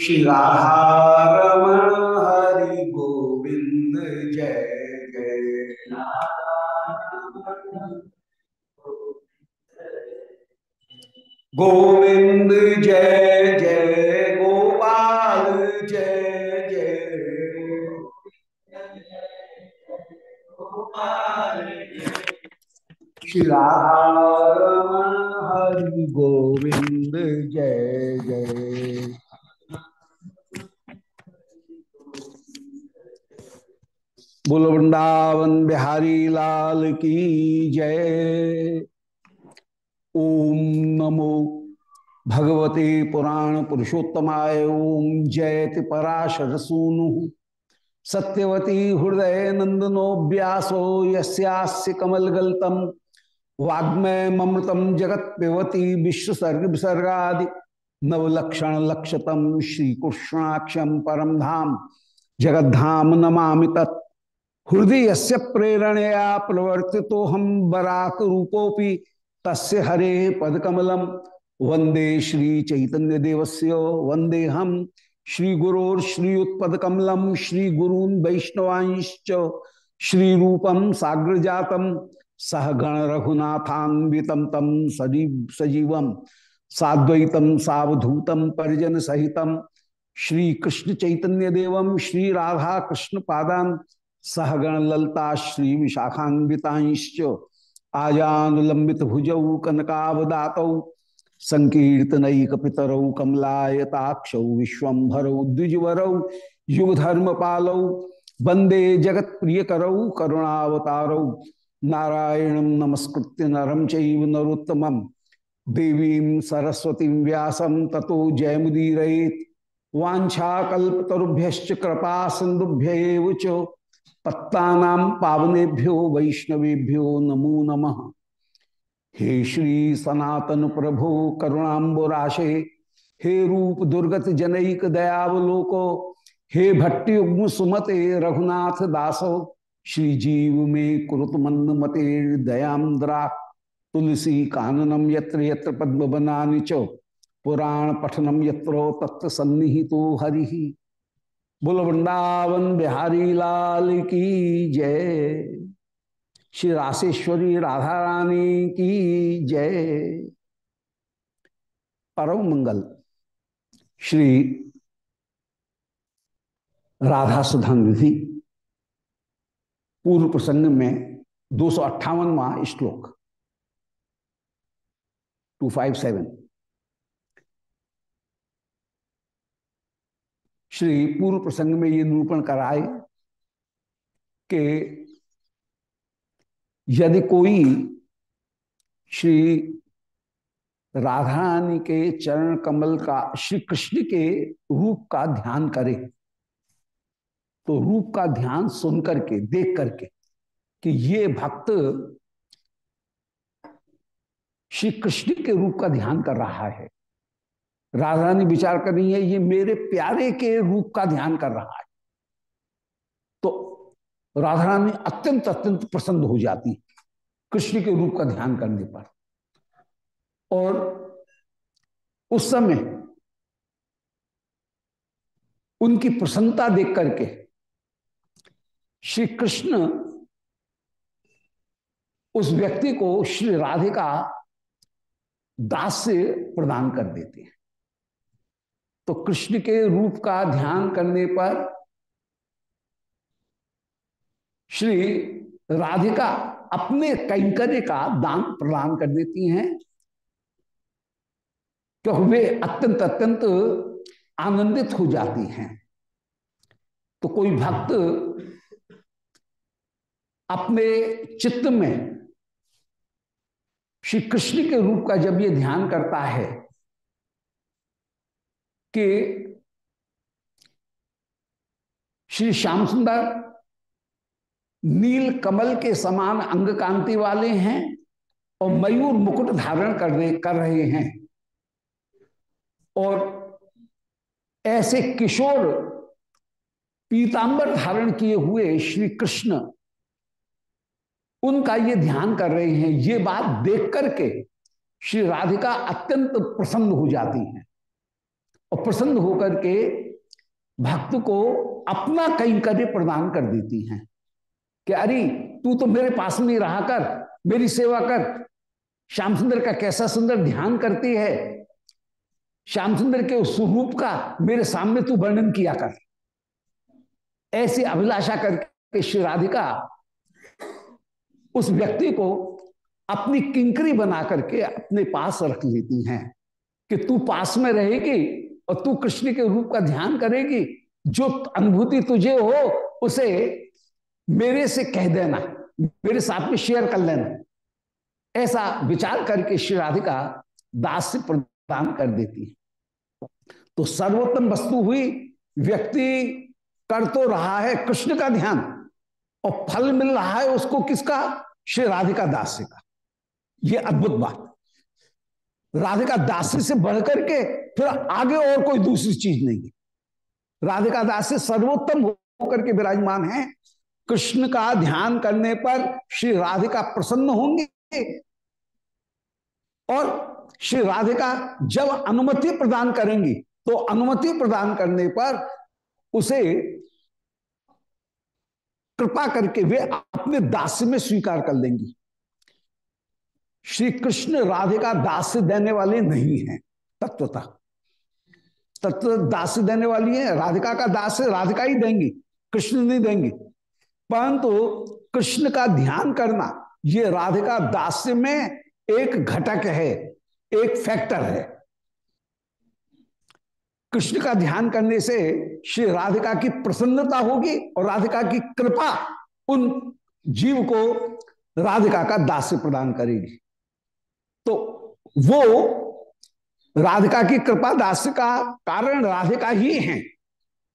श्री राधारमण हरि गोविंद जय जय। गोविंद जय जय, गोपाल जय जय। श्री राधारमण हरि गोविंद जय जय। बोल वृंदावन बिहारी लाल की जय। ओम नमो भगवते पुराण पुरुषोत्तमाय ओम जयति पराशर सूनु सत्यवती हृदय नंदनो व्यासो यस्यास्य कमलगल्तम। वाग्मय ममृतम जगत पिबती विश्वसर्ग विसर्गादि नवलक्षण श्री परम धाम जगद्धाम नमा तत्। हृदय से प्रेरणया प्रवर्ति तो हम बराक रूपोपि तस्य हरे पदकमलम। वंदे श्री चैतन्य देवस्य वंदे हम। श्री गुरोर्श्रीयुत्पदकमलम श्री गुरून वैष्णवांश्च। श्री रूपम साग्र जातम सह गण रघुनाथान्वितम तम सजीव सजीवम साद्वैतम सावधूतम परिजन सहितम श्री कृष्ण चैतन्य देवम श्री राधा कृष्ण पादान। सहगण ललता श्री विशाखान्विताश्च आजान लंबित भुजौ कनकावदातौ संकीर्तनैक पितरौ कमलायताक्ष विश्वभरौ द्विजवरौ युगधर्म पालौ वंदे जगत प्रिय करौ करुणावतारौ नारायण नमस्कृत्य नरम चैव नरोत्तमं देवीं सरस्वतीं व्यासं ततो जयमुदीरयेत् वाछाकल्पतरुभ्य कृपा सिंधुभ्य पत्ता पावनेभ्यो वैष्णवेभ्यो नमो नमः। हे श्री सनातन प्रभो करुणाबुराशे हे रूप दुर्गत जनैक दयावलोको, हे भट्टयुग्म सुमते रघुनाथ दासो, श्री जीव में कुरुत मंद मते दयाद्रा तुलसी काननम यत्र यत्र पद्म च, पुराण पठनम यत्रो तत्व हरि। बोल, वृंदावन बिहारी लाल की जय। श्री राशेश्वरी राधा रानी की जय। परम मंगल। श्री राधा सुधान विधि। पूर्व प्रसंग में दो सौ अट्ठावनवा श्लोक। To five seven. श्री पूर्व प्रसंग में ये निरूपण कराए कि यदि कोई श्री राधारानी के चरण कमल का, श्री कृष्ण के रूप का ध्यान करे तो रूप का ध्यान सुन करके, देख करके कि ये भक्त श्री कृष्ण के रूप का ध्यान कर रहा है। राधा ने विचार कर रही है, ये मेरे प्यारे के रूप का ध्यान कर रहा है। तो राधा रानी अत्यंत अत्यंत प्रसन्न हो जाती है, कृष्ण के रूप का ध्यान करने पर। और उस समय उनकी प्रसन्नता देख करके श्री कृष्ण उस व्यक्ति को श्री राधिका दास से प्रदान कर देते हैं। तो कृष्ण के रूप का ध्यान करने पर श्री राधिका अपने कैंकर्य का दान प्रदान कर देती हैं। क्योंकि वे अत्यंत अत्यंत आनंदित हो जाती हैं। तो कोई भक्त अपने चित्त में श्री कृष्ण के रूप का जब ये ध्यान करता है कि श्री श्याम सुंदर नील कमल के समान अंग कांति वाले हैं और मयूर मुकुट धारण करने, कर रहे हैं। और ऐसे किशोर पीतांबर धारण किए हुए श्री कृष्ण, उनका ये ध्यान कर रहे हैं। ये बात देख करके श्री राधिका अत्यंत प्रसन्न हो जाती हैं। और प्रसन्न होकर के भक्त को अपना कैंकर्य प्रदान कर देती हैं कि अरे, तू तो मेरे पास में रहा कर, मेरी सेवा कर। श्याम सुंदर का कैसा सुंदर ध्यान करती है? श्याम सुंदर के उस स्वरूप का मेरे सामने तू वर्णन किया कर। ऐसी अभिलाषा करके श्री राधिका उस व्यक्ति को अपनी किंकरी बना करके अपने पास रख लेती हैं कि तू पास में रहेगी और तू कृष्ण के रूप का ध्यान करेगी। जो अनुभूति तुझे हो, उसे मेरे से कह देना, मेरे साथ में शेयर कर लेना। ऐसा विचार करके श्री राधिका दास से प्रदान कर देती है। तो सर्वोत्तम वस्तु हुई, व्यक्ति कर तो रहा है कृष्ण का ध्यान, और फल मिल रहा है उसको किसका? श्री राधिका दास से का। यह अद्भुत बात। राधिका दास से बढ़कर के फिर आगे और कोई दूसरी चीज़ नहीं है। राधिका दास सर्वोत्तम होकर के विराजमान है। कृष्ण का ध्यान करने पर श्री राधिका प्रसन्न होंगे और श्री राधिका जब अनुमति प्रदान करेंगी तो अनुमति प्रदान करने पर उसे कृपा करके वे अपने दास में स्वीकार कर लेंगी। श्री कृष्ण राधिका दास देने वाले नहीं है। तत्वता। तत्व दास देने वाली है, राधिका का दास राधिका ही देंगी, कृष्ण नहीं देंगी। परंतु कृष्ण का ध्यान करना, ये राधिका दास्य में एक घटक है, एक फैक्टर है। कृष्ण का ध्यान करने से श्री राधिका की प्रसन्नता होगी और राधिका की कृपा उन जीव को राधिका का दास्य प्रदान करेगी। तो वो राधिका की कृपा दास्य का कारण राधिका ही है।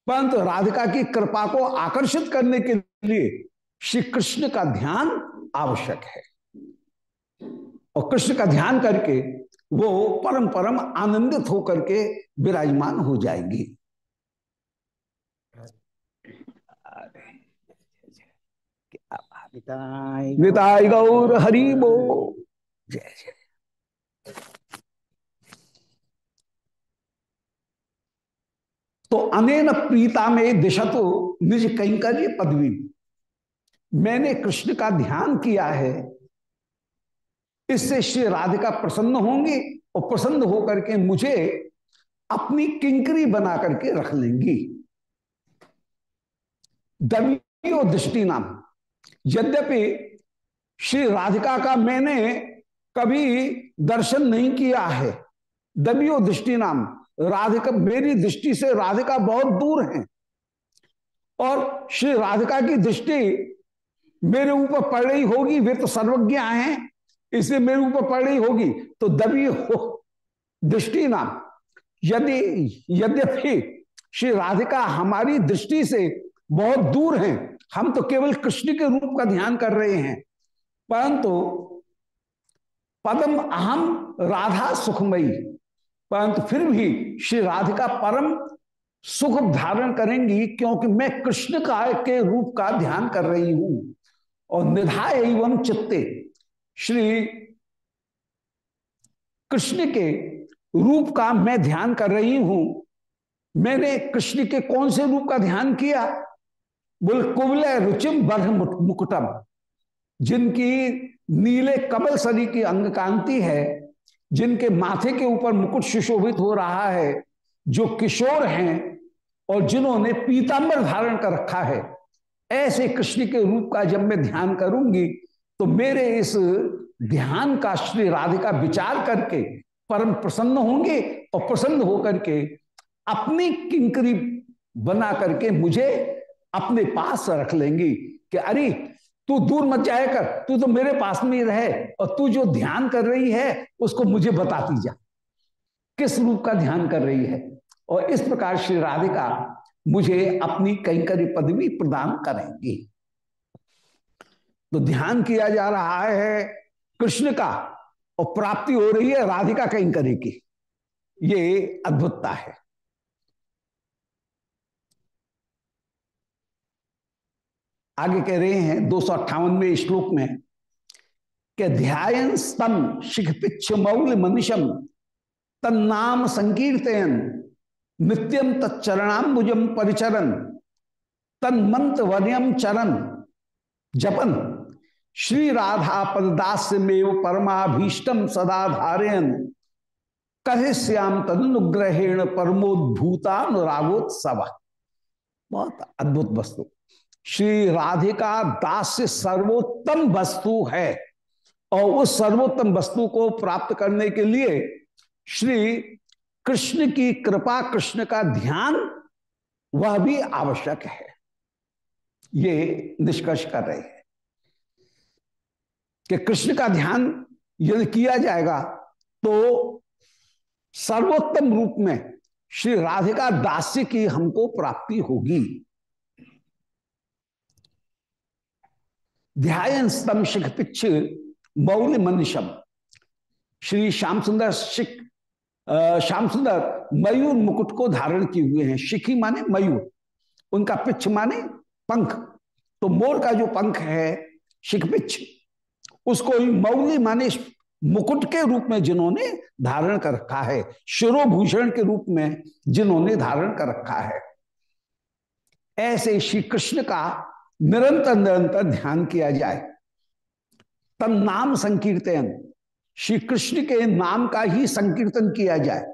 परंतु राधिका की कृपा को आकर्षित करने के लिए श्री कृष्ण का ध्यान आवश्यक है। और कृष्ण का ध्यान करके वो परम परम आनंदित होकर के विराजमान हो जाएँगी। गौर हरि बो जय जय। तो अनेन प्रीता में दिशतो निज कैंकर्य पदवी। मैंने कृष्ण का ध्यान किया है। इससे श्री राधिका प्रसन्न होंगे और प्रसन्न होकर के मुझे अपनी किंकरी बना करके रख लेंगी। दबियो दृष्टि नाम। यद्यपि श्री राधिका का मैंने कभी दर्शन नहीं किया है। दबियो दृष्टि नाम। राधिका, मेरी दृष्टि से राधिका बहुत दूर है। और श्री राधिका की दृष्टि मेरे ऊपर पड़ रही होगी, वे तो सर्वज्ञ हैं, इसलिए मेरे ऊपर पड़ रही होगी। तो दबी हो दृष्टि नाम यदि, यद्यपि श्री राधिका हमारी दृष्टि से बहुत दूर हैं, हम तो केवल कृष्ण के रूप का ध्यान कर रहे हैं, परंतु पदम अहम राधा सुखमयी। परंतु फिर भी श्री राधिका परम सुख धारण करेंगी, क्योंकि मैं कृष्ण का के रूप का ध्यान कर रही हूँ। और निधाय एवं चित्ते श्री कृष्ण के रूप का मैं ध्यान कर रही हूँ। मैंने कृष्ण के कौन से रूप का ध्यान किया? बोल, कुबल रुचिम बर्ह मुकुटम, जिनकी नीले कमल सरी की अंग कांति है। जिनके माथे के ऊपर मुकुट सुशोभित हो रहा है, जो किशोर हैं और जिन्होंने पीतांबर धारण कर रखा है। ऐसे कृष्ण के रूप का जब मैं ध्यान करूँगी तो मेरे इस ध्यान का श्री राधिका विचार करके परम प्रसन्न होंगे और प्रसन्न होकर के अपनी किंकरी बना करके मुझे अपने पास रख लेंगी कि अरे तू दूर मत जाया कर। तू तो मेरे पास में ही रहे और तू जो ध्यान कर रही है, उसको मुझे बताती जा। किस रूप का ध्यान कर रही है? और इस प्रकार श्री राधिका मुझे अपनी कैंकरी पदवी प्रदान करेंगी। तो ध्यान किया जा रहा है कृष्ण का और प्राप्ति हो रही है राधिका कैंकरी की। ये अद्भुतता है। आगे कह रहे हैं दो सौ अट्ठावनवे श्लोक में के ध्यान स्तम शिख पिछ मौल मनुषम तन्नाम संकीर्तन नित्यम तच्चरणाम्बुजम परिचरण तन मंत्र वर्यम चरण जपन। श्री राधा पददास में परमाभीष्टम सदा धारयन। कहे श्याम तदनुग्रहेण परमोद्भूतानुरागोत्सव। बहुत अद्भुत वस्तु। श्री राधिका दास सर्वोत्तम वस्तु है। और उस सर्वोत्तम वस्तु को प्राप्त करने के लिए श्री कृष्ण की कृपा, कृष्ण का ध्यान, वह भी आवश्यक है। ये निष्कर्ष कर रहे हैं कि कृष्ण का ध्यान यदि किया जाएगा तो सर्वोत्तम रूप में श्री राधिका दास्य की हमको प्राप्ति होगी। ध्यान स्तम शिख पिछ मौल मनुष्यम। श्री श्याम सुंदर शिख श्याम सुंदर मयूर मुकुट को धारण किए हुए हैं। शिखी माने मयूर, उनका पिछ माने पंख। तो मोर का जो पंख है, शिख पिछ उसको मौली माने मुकुट के रूप में जिन्होंने धारण कर रखा है। शिरोभूषण के रूप में जिन्होंने धारण कर रखा है। ऐसे श्री कृष्ण का निरंतर निरंतर ध्यान किया जाए। तब नाम संकीर्तन श्री कृष्ण के नाम का ही संकीर्तन किया जाए।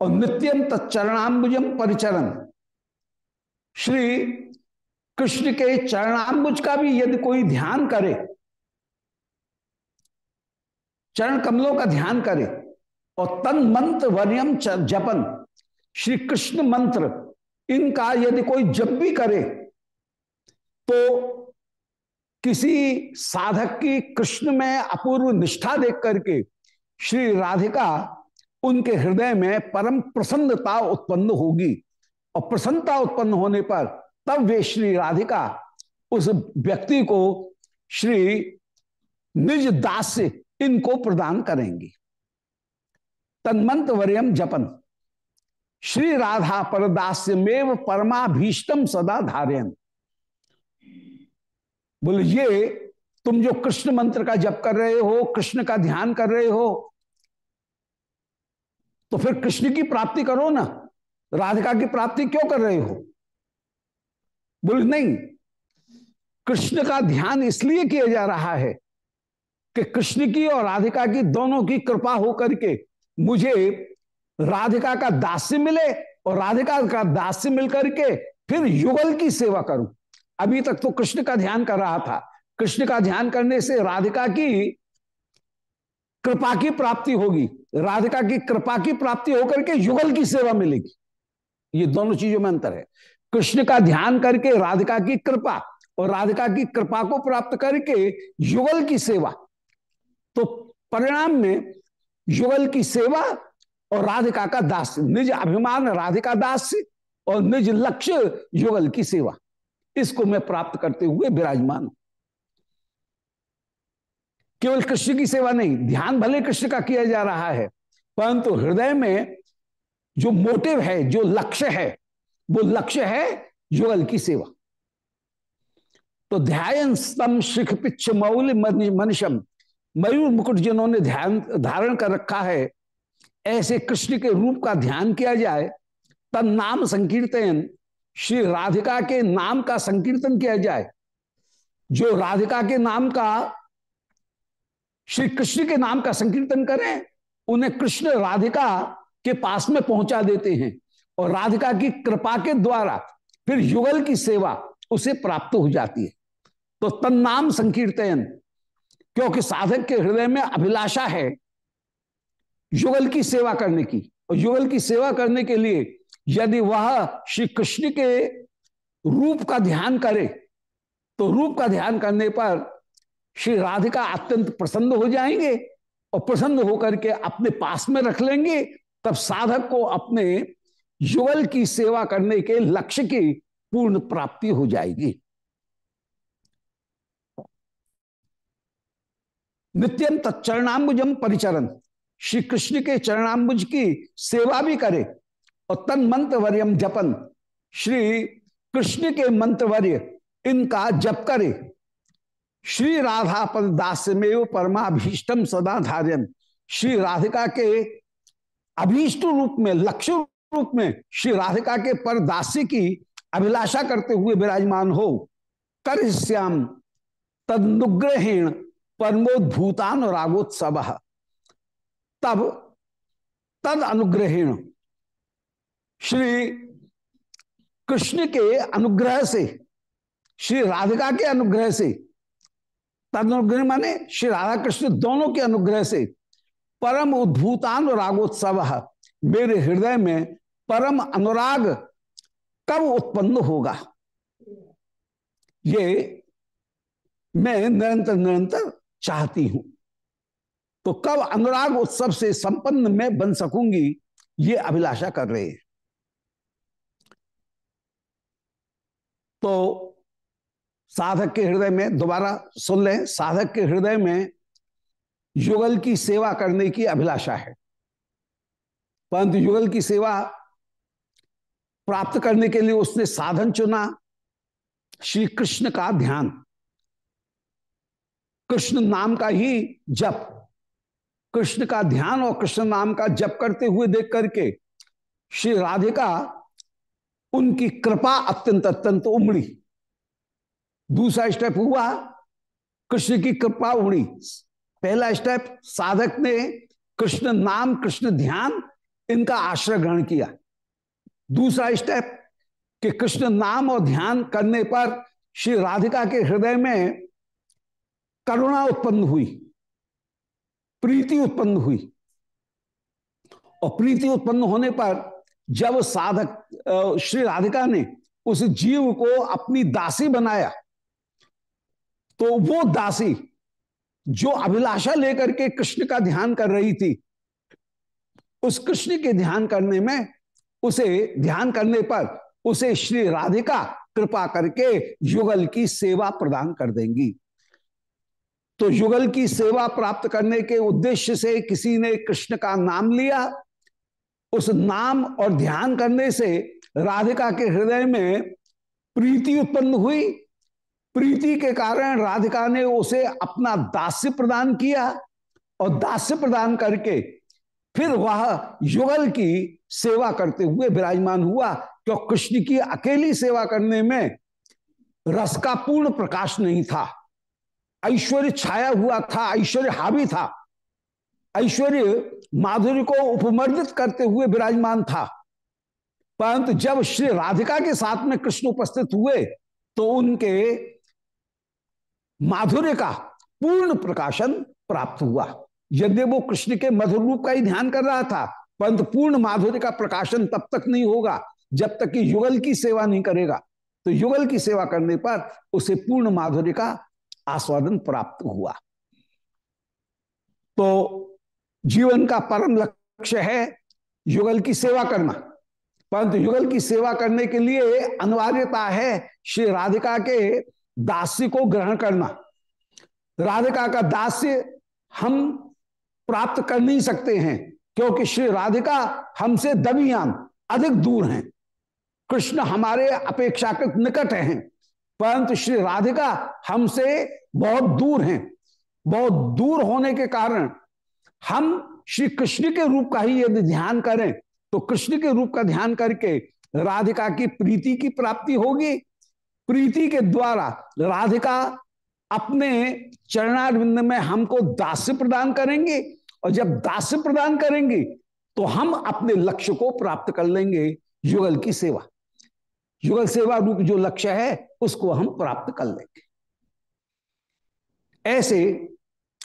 और नित्यम तत्चरणाम्बुजम परिचरण श्री कृष्ण के चरणाम्बुज का भी यदि कोई ध्यान करे, चरण कमलों का ध्यान करे, और तन मंत्र वर्यम जपन श्री कृष्ण मंत्र, इनका यदि कोई जप भी करे तो किसी साधक की कृष्ण में अपूर्व निष्ठा देख करके श्री राधिका उनके हृदय में परम प्रसन्नता उत्पन्न होगी। और प्रसन्नता उत्पन्न होने पर तब वे श्री राधिका उस व्यक्ति को श्री निज दास से इनको प्रदान करेंगी। तन्मंत वर्यम जपन। श्री राधा परदास्य में परमाभीष्टम सदा धार्यन। बोले, ये, तुम जो कृष्ण मंत्र का जप कर रहे हो, कृष्ण का ध्यान कर रहे हो तो फिर कृष्ण की प्राप्ति करो ना। राधिका की प्राप्ति क्यों कर रहे हो? बोले, नहीं, कृष्ण का ध्यान इसलिए किया जा रहा है कि कृष्ण की और राधिका की दोनों की कृपा होकर के मुझे राधिका का दास्य मिले और राधिका का दास्य मिलकर के फिर युगल की सेवा करूँ। अभी तक तो कृष्ण का ध्यान कर रहा था। कृष्ण का ध्यान करने से राधिका की कृपा की प्राप्ति होगी। राधिका की कृपा की प्राप्ति होकर के युगल की सेवा मिलेगी। ये दोनों चीज़ों में अंतर है। कृष्ण का ध्यान करके राधिका की कृपा और राधिका की कृपा को प्राप्त करके युगल की सेवा। तो परिणाम में युगल की सेवा और राधिका का दास, निज अभिमान राधिका दास और निज लक्ष्य युगल की सेवा। इसको मैं प्राप्त करते हुए विराजमान हूँ। केवल कृष्ण की सेवा नहीं, ध्यान भले कृष्ण का किया जा रहा है, परंतु हृदय में जो मोटिव है, जो लक्ष्य है, वो लक्ष्य है युगल की सेवा। तो ध्यान स्तम शिख पिछ मौल मनुष्यम मयूर मुकुट जिन्होंने ध्यान धारण कर रखा है, ऐसे कृष्ण के रूप का ध्यान किया जाए तब नाम संकीर्तन श्री राधिका के नाम का संकीर्तन किया जाए। जो राधिका के नाम का, श्री कृष्ण के नाम का संकीर्तन करें, उन्हें कृष्ण राधिका के पास में पहुँचा देते हैं और राधिका की कृपा के द्वारा फिर युगल की सेवा उसे प्राप्त हो जाती है। तो तन नाम संकीर्तन क्योंकि साधक के हृदय में अभिलाषा है, युगल की सेवा करने की। और युगल की सेवा करने के लिए यदि वह श्री कृष्ण के रूप का ध्यान करे तो रूप का ध्यान करने पर श्री राधिका अत्यंत प्रसन्न हो जाएँगे और प्रसन्न होकर के अपने पास में रख लेंगे। तब साधक को अपने युगल की सेवा करने के लक्ष्य की पूर्ण प्राप्ति हो जाएगी। नित्यम तत्चरणाम्बुजम परिचरण श्री कृष्ण के चरणाम्बुज की सेवा भी करे और तन मंत्रवर्यम जपन। श्री कृष्ण के मंत्रवर्य, इनका जप करे। श्री राधा पद दास्यमेव परमाभीष्टम सदा धार्यम श्री राधिका के अभीष्ट रूप में, लक्ष्य रूप में श्री राधिका के पर दास्य की अभिलाषा करते हुए विराजमान हो। कर श्याम तदनुग्रहीण परमोद्भूतान रागोत्सव। तब तद अनुग्रहीण श्री कृष्ण के अनुग्रह से, श्री राधिका के अनुग्रह से तद अनुग्रह माने श्री राधा कृष्ण दोनों के अनुग्रह से परम उद्भूतान रागोत्सव मेरे हृदय में परम अनुराग कब उत्पन्न होगा? ये मैं निरंतर निरंतर चाहती हूँ। तो कब अनुराग उत्सव से संपन्न मैं बन सकूँगी, ये अभिलाषा कर रहे हैं। तो साधक के हृदय में दोबारा सुन लें, साधक के हृदय में युगल की सेवा करने की अभिलाषा है। परंतु युगल की सेवा प्राप्त करने के लिए उसने साधन चुना, श्री कृष्ण का ध्यान। कृष्ण नाम का ही जप। कृष्ण का ध्यान और कृष्ण नाम का जप करते हुए देख करके श्री राधिका उनकी कृपा अत्यंत अत्यंत उमड़ी। दूसरा स्टेप हुआ, कृष्ण की कृपा उमड़ी। पहला स्टेप साधक ने कृष्ण नाम, कृष्ण ध्यान, इनका आश्रय ग्रहण किया। दूसरा स्टेप कि कृष्ण नाम और ध्यान करने पर श्री राधिका के हृदय में करुणा उत्पन्न हुई, प्रीति उत्पन्न हुई। और प्रीति उत्पन्न होने पर जब साधक श्री राधिका ने उस जीव को अपनी दासी बनाया तो वो दासी जो अभिलाषा लेकर के कृष्ण का ध्यान कर रही थी, उस कृष्ण के ध्यान करने में, उसे ध्यान करने पर उसे श्री राधिका कृपा करके युगल की सेवा प्रदान कर देंगी। तो युगल की सेवा प्राप्त करने के उद्देश्य से किसी ने कृष्ण का नाम लिया उस नाम और ध्यान करने से राधिका के हृदय में प्रीति उत्पन्न हुई। प्रीति के कारण राधिका ने उसे अपना दास्य प्रदान किया और दास्य प्रदान करके फिर वह युगल की सेवा करते हुए विराजमान हुआ। क्यों? कृष्ण की अकेली सेवा करने में रस का पूर्ण प्रकाश नहीं था। ऐश्वर्य छाया हुआ था, ऐश्वर्य हावी था। ऐश्वर्य माधुर्य को उपमर्दित करते हुए विराजमान था। परंतु जब श्री राधिका के साथ में कृष्ण उपस्थित हुए तो उनके माधुर्य का पूर्ण प्रकाशन प्राप्त हुआ। यद्य वो कृष्ण के मधुर रूप का ही ध्यान कर रहा था, परंतु पूर्ण माधुर्य का प्रकाशन तब तक नहीं होगा, जब तक कि युगल की सेवा नहीं करेगा। तो युगल की सेवा करने पर उसे पूर्ण माधुर्य का आस्वादन प्राप्त हुआ। तो जीवन का परम लक्ष्य है युगल की सेवा करना। परंतु युगल की सेवा करने के लिए अनिवार्यता है श्री राधिका के दास्य को ग्रहण करना। राधिका का दास्य हम प्राप्त कर नहीं सकते हैं, क्योंकि श्री राधिका हमसे दबियान अधिक दूर हैं। कृष्ण हमारे अपेक्षाकृत निकट हैं, परंतु श्री राधिका हमसे बहुत दूर हैं। बहुत दूर होने के कारण हम श्री कृष्ण के रूप का ही यदि ध्यान करें तो कृष्ण के रूप का ध्यान करके राधिका की प्रीति की प्राप्ति होगी। प्रीति के द्वारा राधिका अपने चरणारविंद में हमको दास्य प्रदान करेंगे, और जब दास्य प्रदान करेंगे तो हम अपने लक्ष्य को प्राप्त कर लेंगे, युगल की सेवा। युगल सेवा रूप जो लक्ष्य है, उसको हम प्राप्त कर लेंगे। ऐसे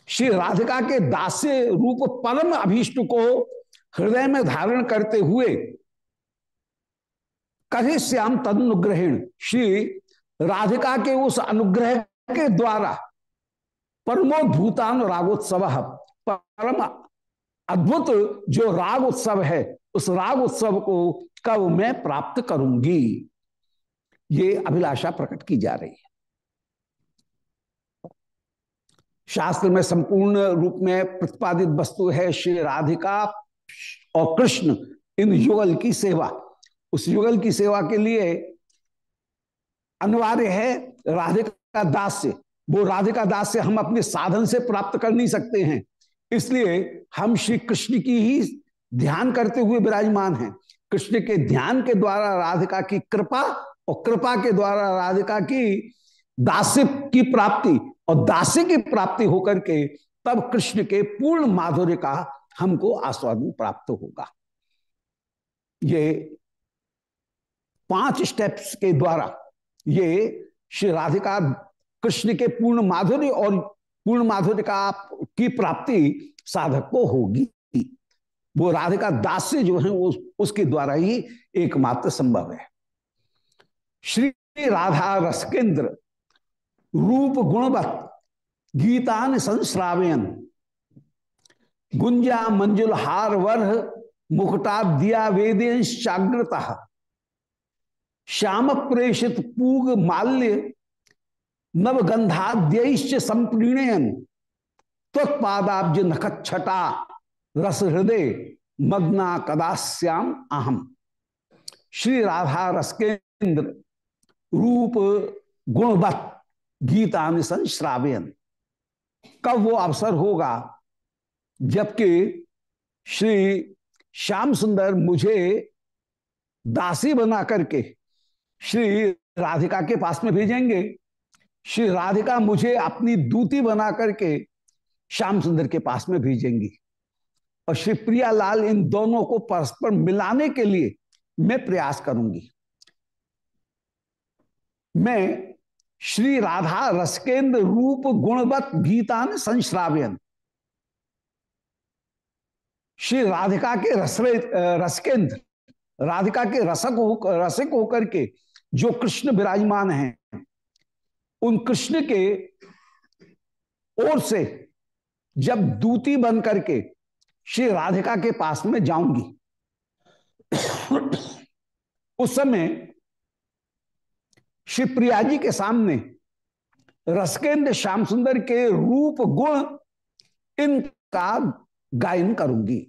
श्री राधिका के दास्य रूप परम अभीष्ट को हृदय में धारण करते हुए कहे श्याम तदनुग्रहण। श्री राधिका के उस अनुग्रह के द्वारा परमोद्भूतान रागोत्सव, परम अद्भुत जो राग उत्सव है, उस राग उत्सव को कब मैं प्राप्त करूँगी? ये अभिलाषा प्रकट की जा रही है शास्त्र में संपूर्ण रूप में प्रतिपादित वस्तु है श्री राधिका और कृष्ण, इन युगल की सेवा। उस युगल की सेवा के लिए अनिवार्य है राधिका दास्य वो राधिका दास से हम अपने साधन से प्राप्त कर नहीं सकते हैं। इसलिए हम श्री कृष्ण की ही ध्यान करते हुए विराजमान हैं। कृष्ण के ध्यान के द्वारा राधिका की कृपा और कृपा के द्वारा राधिका की दास्य की प्राप्ति और दास्य की प्राप्ति होकर के तब कृष्ण के पूर्ण माधुर्य का हमको आस्वादन प्राप्त होगा। ये पाँच स्टेप्स के द्वारा ये श्री राधिका कृष्ण के पूर्ण माधुर्य और पूर्ण माधुर्य का की प्राप्ति साधक को होगी। वो राधिका दास से जो है उस, उसके द्वारा ही एकमात्र संभव है। श्री राधा रसकेंद्र रूप गुणवत, गीतान संश्रावयन। गुंजा मंजुल हार वर्ह, मुकुटा दिया जागृता श्याम प्रेषित पूग माल्य नवगंधाद्य संप्रीणयन। त्वत्पादाब्ज नखच्छटा, रस हृदय, मग्ना कदास्याम अहम। श्री राधा रस केंद्र रूप गुणवत। गीता संश्रावयन कब वो अवसर होगा? जबकि श्री श्याम सुंदर मुझे दासी बना करके श्री राधिका के पास में भेजेंगे। श्री राधिका मुझे अपनी दूती बना करके श्याम सुंदर के पास में भेजेंगी। और श्री प्रियालाल इन दोनों को परस्पर मिलाने के लिए मैं प्रयास करूँगी। मैं श्री राधा रसकेंद्र रूप गुणवत गीतान संश्राव्यन। श्री राधिका के रस रसकेंद्र, राधिका के रसक हो, रसिक होकर के जो कृष्ण विराजमान हैं, उन कृष्ण के ओर से जब दूती बन करके श्री राधिका के पास में जाऊँगी। उस समय श्री प्रिया जी के सामने रसकेंद्र श्याम सुंदर के रूप गुण इनका गायन करूँगी।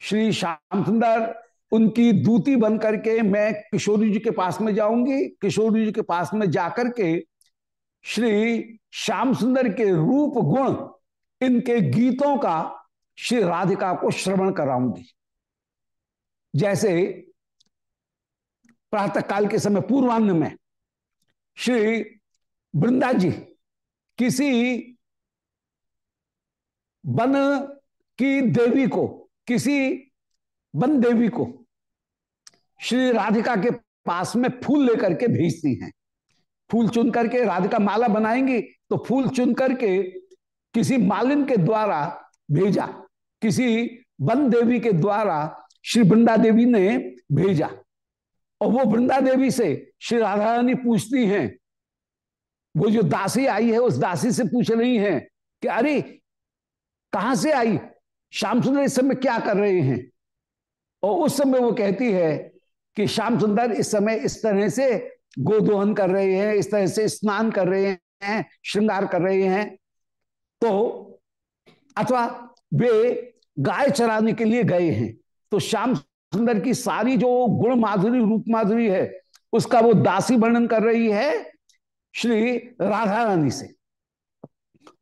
श्री श्याम सुंदर उनकी दूती बन करके मैं किशोरी जी के पास में जाऊँगी। किशोरी जी के पास में जाकर के श्री श्याम सुंदर के रूप गुण, इनके गीतों का श्री राधिका को श्रवण कराऊँगी। जैसे प्रातः काल के समय पूर्वान्न में श्री वृंदा जी किसी वन की देवी को, किसी वन देवी को श्री राधिका के पास में फूल लेकर के भेजती हैं। फूल चुन करके राधिका माला बनाएँगी तो फूल चुन करके किसी मालिन के द्वारा भेजा, किसी वन देवी के द्वारा श्री वृंदा देवी ने भेजा। और वो वृंदा देवी से श्री राधा रानी पूछती हैं। वो जो दासी आई है, उस दासी से पूछ रही हैं कि, अरे, कहाँ से आई? श्याम सुंदर इस समय क्या कर रहे हैं? और उस समय वो कहती है कि श्याम सुंदर इस समय इस तरह से गोदोहन कर रहे हैं, इस तरह से स्नान कर रहे हैं, श्रृंगार कर रहे हैं। तो अथवा वे गाय चराने के लिए गए हैं। तो श्याम सुंदर की सारी जो गुण माधुरी, रूप माधुरी है, उसका वो दासी वर्णन कर रही है श्री राधा रानी से।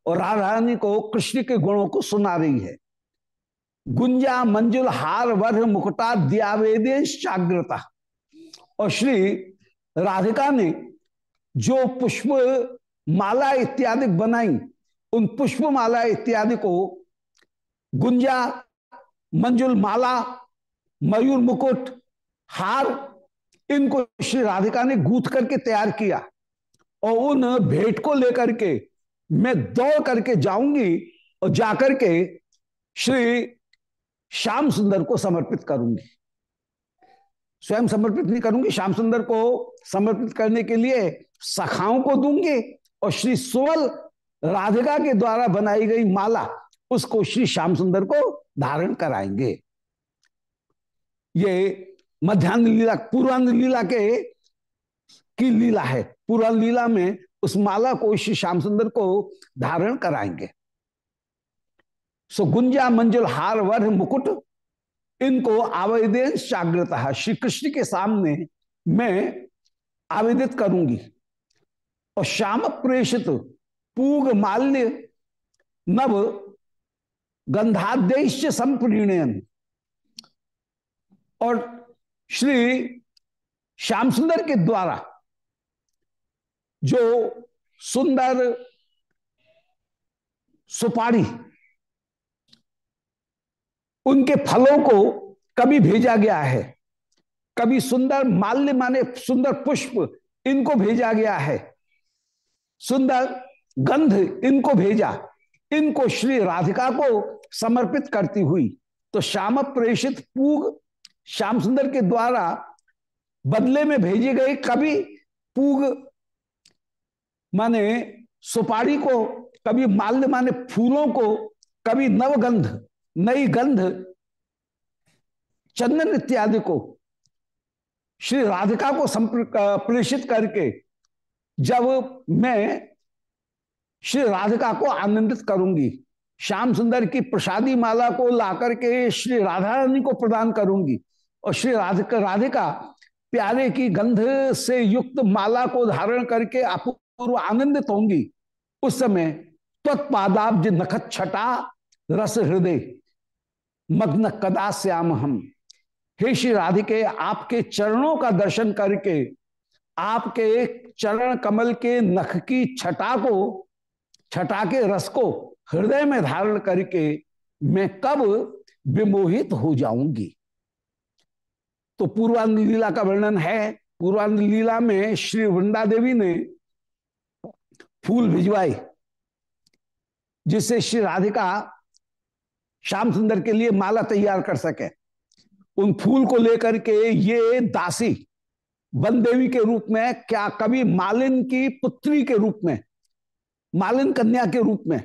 और राधा रानी को कृष्ण के गुणों को सुना रही है। गुंजा मंजुल हार वर मुकुटा दियावेदे और श्री राधिका ने जो पुष्प माला इत्यादि बनाई, उन पुष्प माला इत्यादि को गुंजा मंजुल माला मयूर मुकुट, हार, इनको श्री राधिका ने गूथ करके तैयार किया और उन भेंट को लेकर के मैं दौड़ करके जाऊँगी और जाकर के श्री श्याम सुंदर को समर्पित करूँगी। स्वयं समर्पित नहीं करूँगी, श्याम सुंदर को समर्पित करने के लिए सखाओं को दूँगी और श्री सुवल राधिका के द्वारा बनाई गई माला, उसको श्री श्याम सुंदर को धारण कराएँगे। ये मध्यान्ह लीला, पूर्वान्ह लीला के की लीला है। पूर्वान्ह लीला में उस माला को श्री श्याम सुंदर को धारण कराएँगे। सो गुंजा, मंजुल, हार वर मुकुट, इनको आवेदन जागृत श्री कृष्ण के सामने मैं आवेदित करूँगी। और श्याम प्रेषित पूग माल्य नव गंधादेश संप्रीणयन। और श्री श्याम सुंदर के द्वारा जो सुंदर सुपारी उनके फलों को कभी भेजा गया है, कभी सुंदर माल्य माने सुंदर पुष्प इनको भेजा गया है, सुंदर गंध इनको भेजा, इनको श्री राधिका को समर्पित करती हुई तो श्याम प्रेषित पूग श्याम सुंदर के द्वारा बदले में भेजे गए कभी पूग, माने सुपारी को कभी माल्य माने फूलों को कभी नवगंध, नई गंध, चंदन इत्यादि को, श्री राधिका को प्रेषित करके जब मैं श्री राधिका को आनंदित करूँगी, श्याम सुंदर की प्रसादी माला को ला करके श्री राधा रानी को प्रदान करूँगी और श्री राधिका राधिका, प्यारे की गंध से युक्त माला को धारण करके अपूर्व आनंदित होंगी। उस समय तत्पादाब्ज नखत छटा रस हृदय, मग्न कदा श्याम हम। हे श्री राधिके, आपके चरणों का दर्शन करके, आपके चरण कमल के नख की छटा को, छटा के रस को हृदय में धारण करके मैं कब विमोहित हो जाऊँगी। तो पूर्वांध लीला का वर्णन है। पूर्वांध लीला में श्री वृंदा देवी ने फूल भिजवाए, जिससे श्री राधिका श्याम सुंदर के लिए माला तैयार कर सके। उन फूल को लेकर के ये दासी वन देवी के रूप में, क्या कभी मालिन की पुत्री के रूप में, मालिन कन्या के रूप में,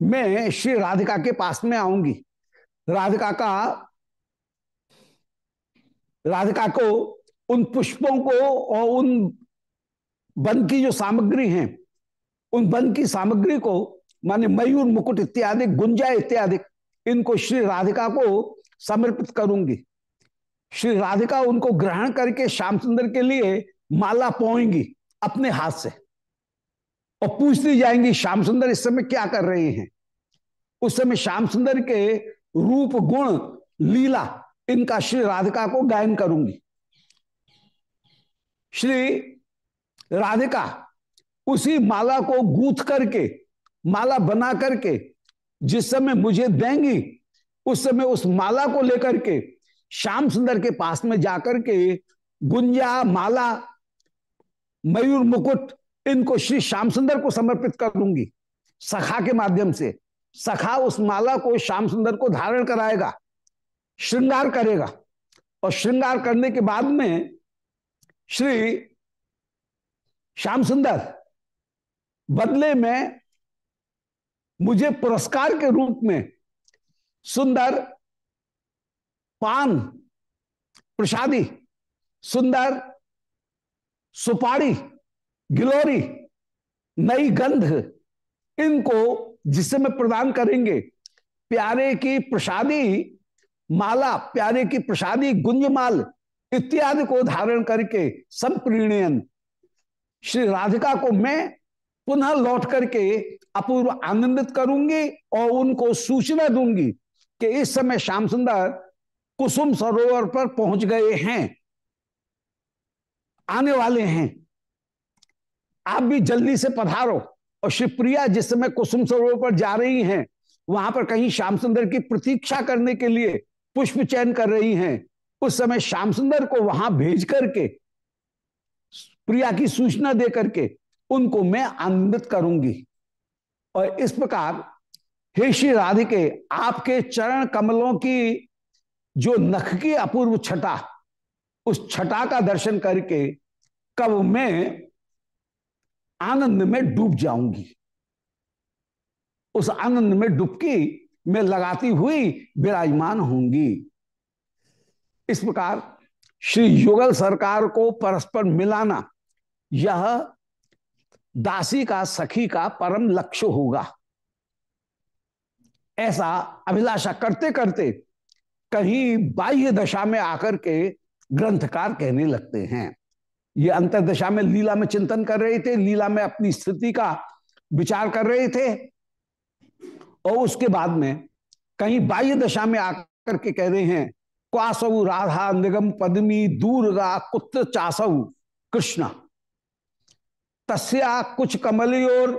मैं श्री राधिका के पास में आऊँगी। राधिका का राधिका को, उन पुष्पों को और उन वन की जो सामग्री है, उन वन की सामग्री को, माने मयूर, मुकुट इत्यादि, गुंजा इत्यादि, इनको श्री राधिका को समर्पित करूँगी। श्री राधिका उनको ग्रहण करके श्याम सुंदर के लिए माला पोएँगी अपने हाथ से और पूछती जाएँगी, श्याम सुंदर, इस समय क्या कर रहे हैं? उस समय श्याम सुंदर के रूप, गुण, लीला इनका श्री राधिका को गायन करूँगी। श्री राधिका, उसी माला को गूथ करके, माला बना करके, जिस समय मुझे देंगी, उस समय उस माला को लेकर के, श्याम सुंदर के पास में जाकर के, गुंजा, माला, मयूर मुकुट, इनको श्री श्याम सुंदर को समर्पित कर दूँगी। सखा के माध्यम से, सखा उस माला को श्याम सुंदर को धारण कराएगा। श्रृंगार करेगा। और श्रृंगार करने के बाद में श्री श्याम सुंदर बदले में मुझे पुरस्कार के रूप में सुंदर पान, प्रसादी, सुंदर सुपारी, गिलोरी, नई गंध, इनको जिससे में प्रदान करेंगे, प्यारे की प्रसादी माला, प्यारे की प्रसादी, गुंजमाल इत्यादि को धारण करके संप्रीणयन। श्री राधिका को मैं पुनः लौट करके अपूर्व आनंदित करूँगी और उनको सूचना दूँगी कि इस समय श्याम सुंदर कुसुम सरोवर पर पहुँच गए हैं। आने वाले हैं। आप भी जल्दी से पधारो और शिवप्रिया जिस समय कुसुम सरोवर पर जा रही हैं, वहाँ पर कहीं श्याम सुंदर की प्रतीक्षा करने के लिए पुष्प चयन कर रही हैं। उस समय श्याम सुंदर को वहाँ भेज करके, प्रिया की सूचना दे करके उनको मैं आनंदित करूँगी। और इस प्रकार हे श्री राधिके, आपके चरण कमलों की जो नख की अपूर्व छटा, उस छटा का दर्शन करके कब मैं आनंद में डूब जाऊँगी। उस आनंद में डुबकी में लगाती हुई विराजमान होंगी। इस प्रकार श्री युगल सरकार को परस्पर मिलाना, यह दासी का, सखी का परम लक्ष्य होगा। ऐसा अभिलाषा करते करते कहीं बाह्य दशा में आकर के ग्रंथकार कहने लगते हैं। ये अंतरदशा में लीला में चिंतन कर रहे थे, लीला में अपनी स्थिति का विचार कर रहे थे और उसके बाद में कहीं बाह्य दशा में आकर के कह रहे हैं क्वासऊ राधा निगम पद्मी दूरगा कुत्र चासऊ कृष्ण। तस्या कुछ कमलियोर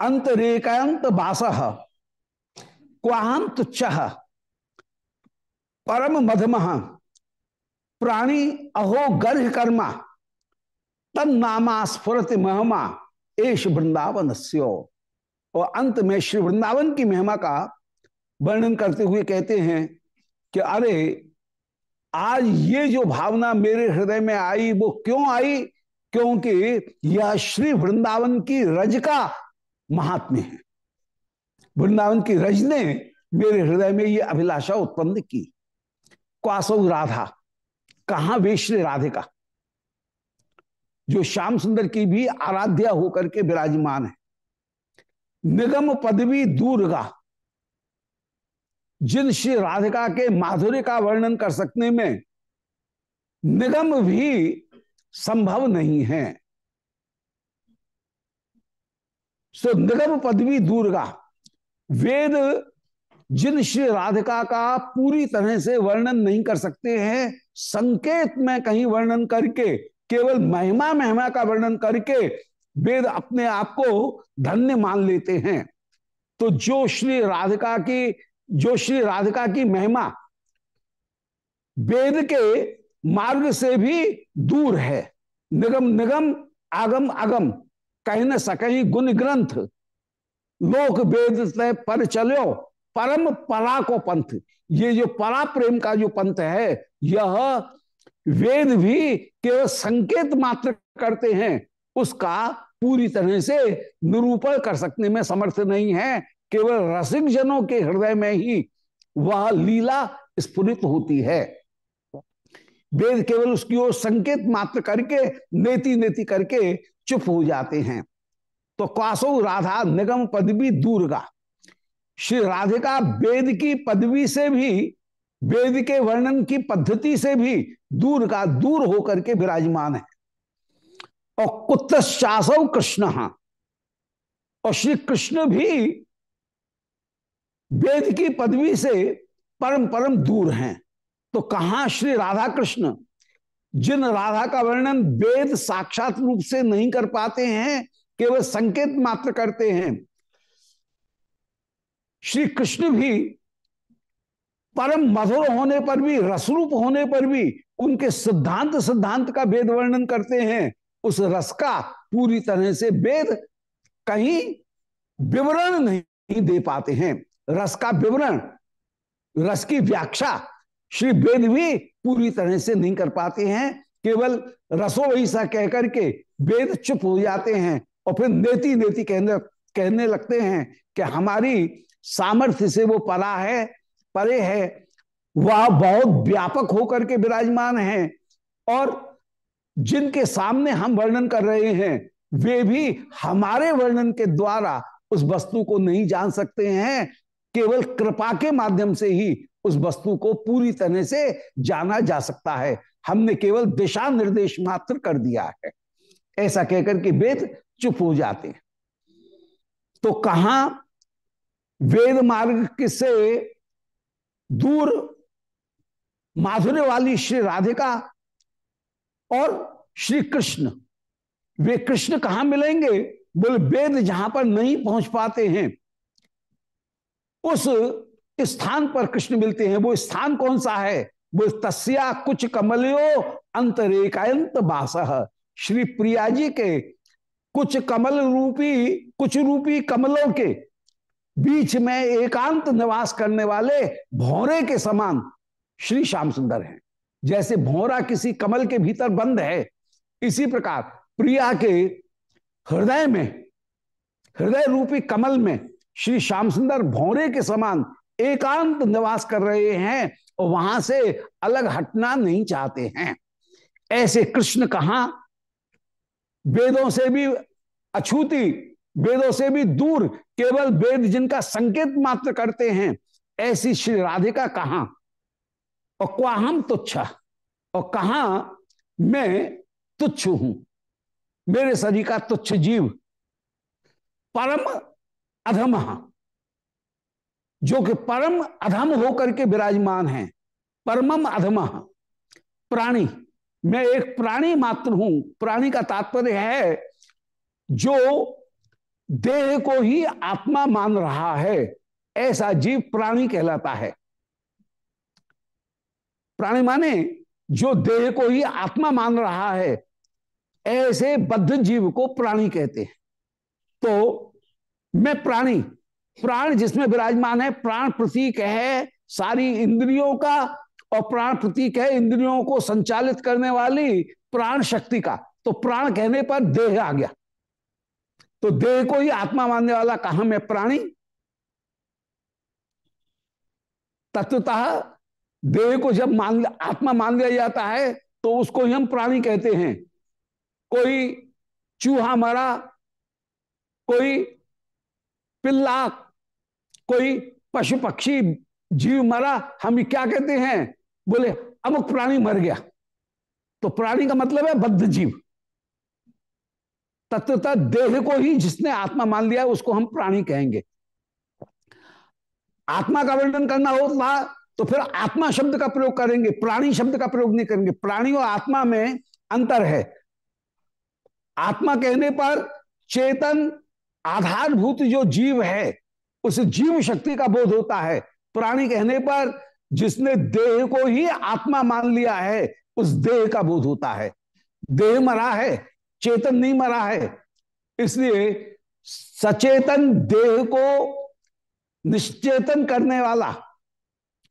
अंतरेकांत बास, क्वांत चह परम मधम, प्राणी अहो गर्भ कर्मा तन नामा स्फुरत महमा एश वृंदावन और अंत में श्री वृंदावन की महिमा का वर्णन करते हुए कहते हैं कि अरे, आज ये जो भावना मेरे हृदय में आई, वो क्यों आई? क्योंकि यह श्री वृंदावन की रज का महात्म्य है। वृंदावन की रज ने मेरे हृदय में ये अभिलाषा उत्पन्न की। क्वासव राधा, कहा वे श्री राधिका जो श्याम सुंदर की भी आराध्या होकर के विराजमान है। निगम पदवी दूरगा जिन श्री राधिका के माधुर्य का वर्णन कर सकने में निगम भी संभव नहीं है। सो निगम पदवी दूरगा वेद जिन श्री राधिका का पूरी तरह से वर्णन नहीं कर सकते हैं, संकेत में कहीं वर्णन करके, केवल महिमा महिमा का वर्णन करके वेद अपने आप को धन्य मान लेते हैं। तो जो श्री राधिका की, जो श्री राधिका की महिमा वेद के मार्ग से भी दूर है। निगम निगम, आगम आगम, कहीं न सकही गुण ग्रंथ। लोक वेद से पर चलो, परम परा को पंथ। ये जो परा प्रेम का जो पंथ है, यह वेद भी केवल संकेत मात्र करते हैं उसका पूरी तरह से निरूपण कर सकने में समर्थ नहीं है। केवल रसिक जनों के हृदय में ही वह लीला स्फुरित होती है। वेद केवल उसकी ओर संकेत मात्र करके नेति नेति करके चुप हो जाते हैं। तो क्वासो राधा निगम पदवी दूरगा। श्री राधिका वेद की पदवी से भी, वेद के वर्णन की पद्धति से भी दूर का दूर होकर के विराजमान है। और कुत्तासव कृष्ण। और श्री कृष्ण भी वेद की पदवी से परम परम दूर हैं। तो कहा श्री राधा कृष्ण जिन राधा का वर्णन वेद साक्षात रूप से नहीं कर पाते हैं, केवल संकेत मात्र करते हैं। श्री कृष्ण भी परम मधुर होने पर भी, रसरूप होने पर भी उनके सिद्धांत सिद्धांत का वेद वर्णन करते हैं। उस रस का पूरी तरह से वेद कहीं विवरण नहीं दे पाते हैं। रस का विवरण, रस की व्याख्या श्री वेद भी पूरी तरह से नहीं कर पाते हैं। केवल रसो वैसा कहकर के वेद चुप हो जाते हैं और फिर नेति नेति कहने कहने लगते हैं कि हमारी सामर्थ्य से वो परा है, परे है, वह बहुत व्यापक होकर के विराजमान है। और जिनके सामने हम वर्णन कर रहे हैं, वे भी हमारे वर्णन के द्वारा उस वस्तु को नहीं जान सकते हैं। केवल कृपा के माध्यम से ही उस वस्तु को पूरी तरह से जाना जा सकता है। हमने केवल दिशा निर्देश मात्र कर दिया है। ऐसा कहकर के वेद चुप हो जाते हैं। तो कहा वेद मार्ग से दूर माधुर्य वाली श्री राधिका और श्री कृष्ण। वे कृष्ण कहाँ मिलेंगे? बोले, वेद जहाँ पर नहीं पहुँच पाते हैं, उस स्थान पर कृष्ण मिलते हैं। वो स्थान कौन सा है? वो तस्या कुछ कमलियो अंतरेकांत बास। श्री प्रिया जी के कुछ कमल रूपी, कुछ रूपी कमलों के बीच में एकांत निवास करने वाले भौरे के समान श्री श्याम सुंदर हैं। जैसे भौरा किसी कमल के भीतर बंद है। इसी प्रकार प्रिया के हृदय में, हृदय रूपी कमल में श्री श्याम सुंदर भौरे के समान एकांत निवास कर रहे हैं और वहाँ से अलग हटना नहीं चाहते हैं। ऐसे कृष्ण कहा? वेदों से भी अछूती, वेदों से भी दूर, केवल वेद जिनका संकेत मात्र करते हैं। ऐसी श्री राधिका कहा? और क्वाहम तुच्छ? और कहा मैं तुच्छ हूँ? मेरे शरीर का तुच्छ जीव परम अधम, जो कि परम अधम होकर के विराजमान है, परमम अधम। प्राणी, मैं एक प्राणी मात्र हूँ। प्राणी का तात्पर्य है, जो देह को ही आत्मा मान रहा है, ऐसा जीव प्राणी कहलाता है। प्राणी माने, जो देह को ही आत्मा मान रहा है, ऐसे बद्ध जीव को प्राणी कहते हैं। तो मैं प्राणी, प्राण जिसमें विराजमान है, प्राण प्रतीक है सारी इंद्रियों का, और प्राण प्रतीक है इंद्रियों को संचालित करने वाली प्राण शक्ति का। तो प्राण कहने पर देह आ गया। तो देह को ही आत्मा मानने वाला कहा मैं प्राणी? तत्वतः देह को जब मान आत्मा मान लिया जाता है तो उसको ही हम प्राणी कहते हैं। कोई चूहा मरा, कोई पिल्ला, कोई पशु पक्षी जीव मरा, हम क्या कहते हैं? बोले, अमुक प्राणी मर गया। तो प्राणी का मतलब है बद्ध जीव। तत्वता देह को ही जिसने आत्मा मान लिया, उसको हम प्राणी कहेंगे। आत्मा का वर्णन करना होता तो फिर आत्मा शब्द का प्रयोग करेंगे, प्राणी शब्द का प्रयोग नहीं करेंगे। प्राणी और आत्मा में अंतर है। आत्मा कहने पर चेतन, आधारभूत जो जीव है, उस जीव शक्ति का बोध होता है। प्राणी कहने पर जिसने देह को ही आत्मा मान लिया है, उस देह का बोध होता है। देह मरा है, चेतन नहीं मरा है। इसलिए सचेतन देह को निश्चेतन करने वाला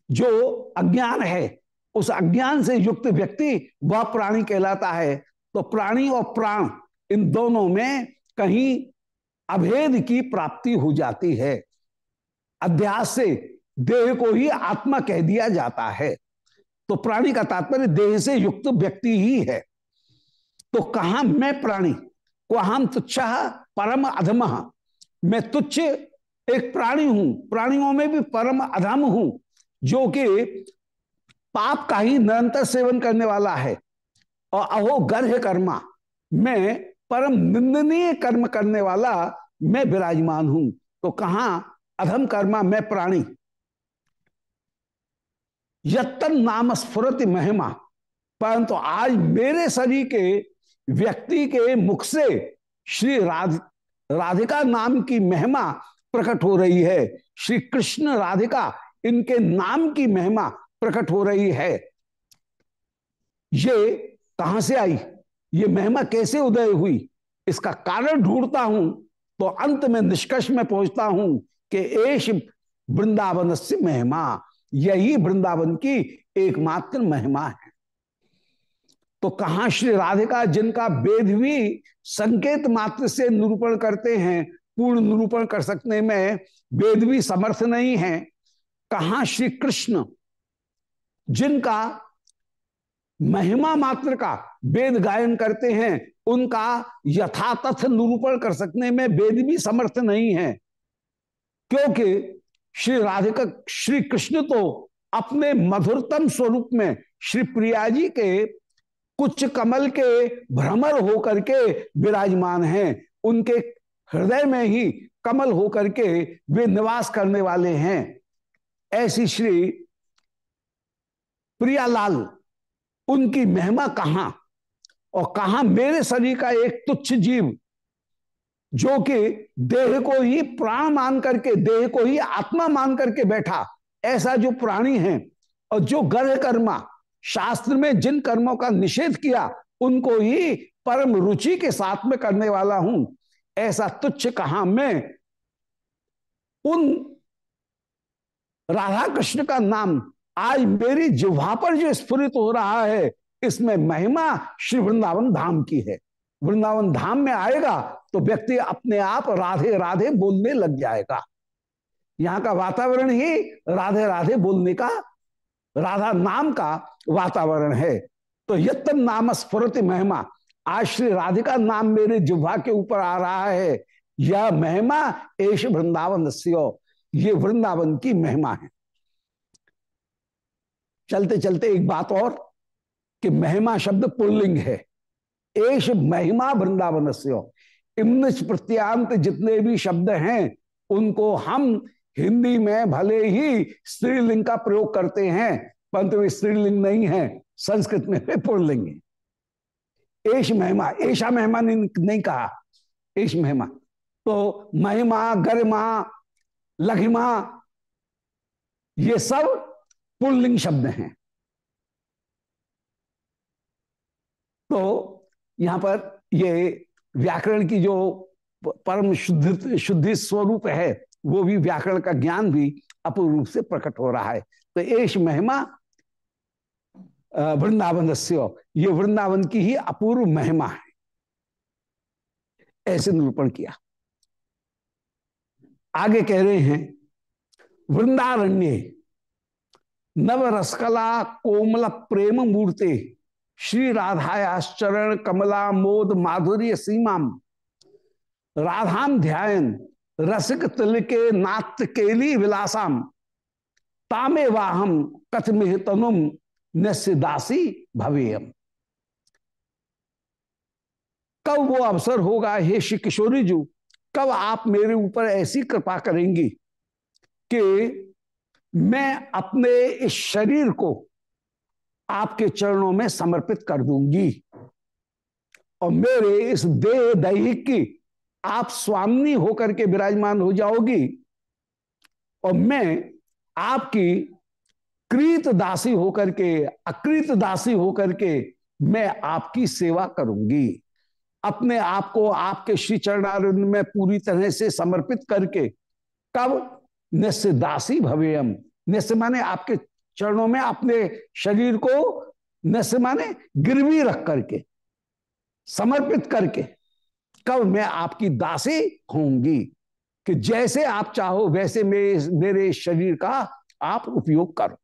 जो अज्ञान है, उस अज्ञान से युक्त व्यक्ति वह प्राणी कहलाता है। तो प्राणी और प्राण इन दोनों में कहीं अभेद की प्राप्ति हो जाती है। अध्यास से देह को ही आत्मा कह दिया जाता है। तो प्राणी का तात्पर्य देह से युक्त व्यक्ति ही है। तो कहा मैं प्राणी को हम तुच्छ परम अधम। मैं तुच्छ एक प्राणी हूँ, प्राणियों में भी परम अधम हूँ। जो कि पाप का ही निरंतर सेवन करने वाला है। और अहो गर्भ कर्मा, मैं परम निंदनीय कर्म करने वाला, मैं विराजमान हूँ। तो कहा? अधम कर्मा, मैं प्राणी। यत्तन नाम स्फुरति महिमा, परंतु आज मेरे शरीर के व्यक्ति के मुख से श्री राध, राधिका नाम की महिमा प्रकट हो रही है। श्री कृष्ण राधिका इनके नाम की महिमा प्रकट हो रही है। ये कहाँ से आई? ये महिमा कैसे उदय हुई? इसका कारण ढूंढता हूँ तो अंत में निष्कर्ष में पहुँचता हूँ कि एश वृंदावन से महिमा, यही वृंदावन की एकमात्र महिमा है। तो कहा श्री राधिका जिनका वेद भी संकेत मात्र से निरूपण करते हैं, पूर्ण निरूपण कर सकने में वेद भी समर्थ नहीं है कहा श्री कृष्ण जिनका महिमा मात्र का वेद गायन करते हैं, उनका यथातथ निरूपण कर सकने में वेद भी समर्थ नहीं है। क्योंकि श्री राधिका श्री कृष्ण तो अपने मधुरतम स्वरूप में श्री प्रिया जी के कुछ कमल के भ्रमर होकर के विराजमान हैं। उनके हृदय में ही कमल होकर के वे निवास करने वाले हैं। ऐसी श्री प्रियालाल, उनकी महिमा कहा? और कहा मेरे शरीर का एक तुच्छ जीव, जो कि देह को ही प्राण मान करके, देह को ही आत्मा मान करके बैठा, ऐसा जो प्राणी है, और जो गर्भ कर्मा, शास्त्र में जिन कर्मों का निषेध किया, उनको ही परम रुचि के साथ में करने वाला हूँ। ऐसा तुच्छ कहा मैं? उन राधा कृष्ण का नाम आज मेरी जिह्वा पर जो स्फुरित हो रहा है, इसमें महिमा श्री वृंदावन धाम की है। वृंदावन धाम में आएगा तो व्यक्ति अपने आप राधे राधे बोलने लग जाएगा। यहाँ का वातावरण ही राधे राधे बोलने का, राधा नाम का वातावरण है। तो यत्न नाम स्फुरति महिमा। आज श्री राधिका नाम मेरे जिह्वा के ऊपर आ रहा है। यह महिमा एश वृंदावन ये वृंदावन की महिमा है। चलते चलते एक बात और कि महिमा शब्द पुल्लिंग है। एश महिमा वृंदावन से प्रत्यांत जितने भी शब्द हैं, उनको हम हिंदी में भले ही स्त्रीलिंग का प्रयोग करते हैं, परंतु वे स्त्रीलिंग नहीं है, संस्कृत में वे पुरलिंग एश महिमा ऐशा महिमा नहीं कहा, एश महिमा। तो महिमा, गरिमा लघिमा, ये सब पुल्लिंग शब्द हैं। तो यहाँ पर ये व्याकरण की जो परम शुद्ध, शुद्धि स्वरूप है, वो भी व्याकरण का ज्ञान भी अपूर्ण रूप से प्रकट हो रहा है। तो एश महिमा वृंदावन ये वृंदावन की ही अपूर्व महिमा है। ऐसे निरूपण किया। आगे कह रहे हैं, वृंदारण्य नव रसकला कोमल प्रेम मूर्ति, श्री राधायाश्चरण कमला मोद माधुर्य सीमा राधाम ध्यान रसिक तिल के नाट्य केली विलासाम, तामे वाहम कथमिह तनुम नस्य दासी भवेयम। कब वो अवसर होगा हे श्री किशोरी जी कब आप मेरे ऊपर ऐसी कृपा करेंगी कि मैं अपने इस शरीर को आपके चरणों में समर्पित कर दूँगी और मेरे इस देह दैहिक की आप स्वामी होकर के विराजमान हो जाओगी और मैं आपकी कृत दासी होकर के, अकृत दासी होकर के मैं आपकी सेवा करूँगी। अपने आप को आपके श्री चरणारिंद में पूरी तरह से समर्पित करके कब निश्चित दासी भवेयम। निश्चय माने आपके चरणों में अपने शरीर को निश्चय माने गिरवी रख करके, समर्पित करके कब मैं आपकी दासी होंगी कि जैसे आप चाहो, वैसे मेरे मेरे शरीर का आप उपयोग करो।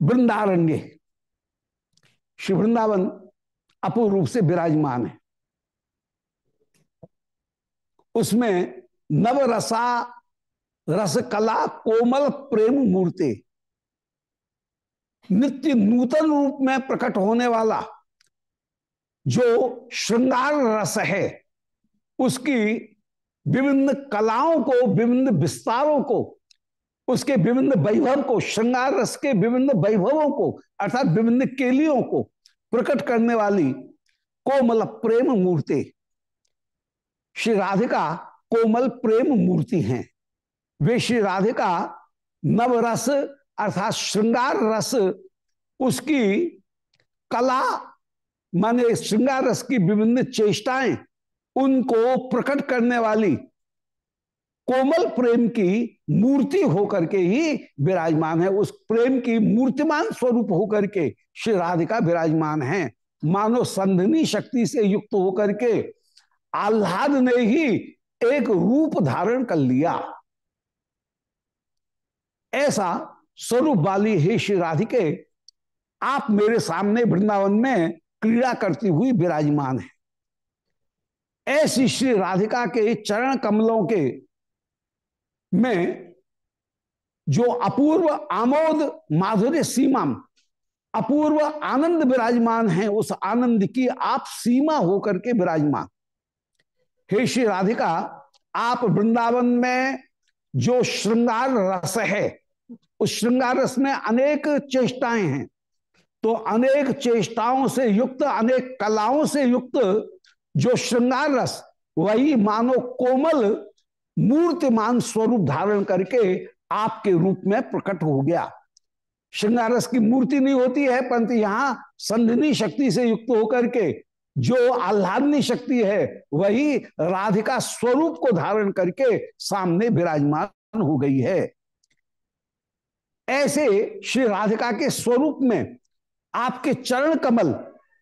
वृंदारण्य, श्री वृंदावन अपूर्ण रूप से विराजमान है। उसमें नवरसा रस कला कोमल, प्रेम मूर्ति, नित्य नूतन रूप में प्रकट होने वाला जो श्रृंगार रस है, उसकी विभिन्न कलाओं को, विभिन्न विस्तारों को, उसके विभिन्न वैभव को, श्रृंगार रस के विभिन्न वैभवों को, अर्थात विभिन्न केलियों को प्रकट करने वाली कोमल प्रेम मूर्ति। श्री राधिका कोमल प्रेम मूर्ति हैं। वे श्री राधिका नवरस अर्थात श्रृंगार रस, उसकी कला माने श्रृंगार रस की विभिन्न चेष्टाएँ, उनको प्रकट करने वाली कोमल प्रेम की मूर्ति होकर के ही विराजमान है। उस प्रेम की मूर्तिमान स्वरूप होकर के श्री राधिका विराजमान है। मानो संधनी शक्ति से युक्त होकर के आह्लाद ने ही एक रूप धारण कर लिया। ऐसा स्वरूप वाली हे श्री राधिके, आप मेरे सामने वृंदावन में क्रीड़ा करती हुई विराजमान है। ऐसी श्री राधिका के चरण कमलों के में जो अपूर्व आमोद माधुर्य सीमा अपूर्व आनंद विराजमान है, उस आनंद की आप सीमा होकर के विराजमान। हे श्री राधिका, आप वृंदावन में जो श्रृंगार रस है, उस श्रृंगार रस में अनेक चेष्टाएँ हैं। तो अनेक चेष्टाओं से युक्त, अनेक कलाओं से युक्त जो श्रृंगार रस, वही मानो कोमल मूर्तिमान स्वरूप धारण करके आपके रूप में प्रकट हो गया। श्रृंगारस की मूर्ति नहीं होती है, परंतु यहाँ संधनी शक्ति से युक्त होकर के जो आह्लादनी शक्ति है, वही राधिका स्वरूप को धारण करके सामने विराजमान हो गई है। ऐसे श्री राधिका के स्वरूप में आपके चरण कमल,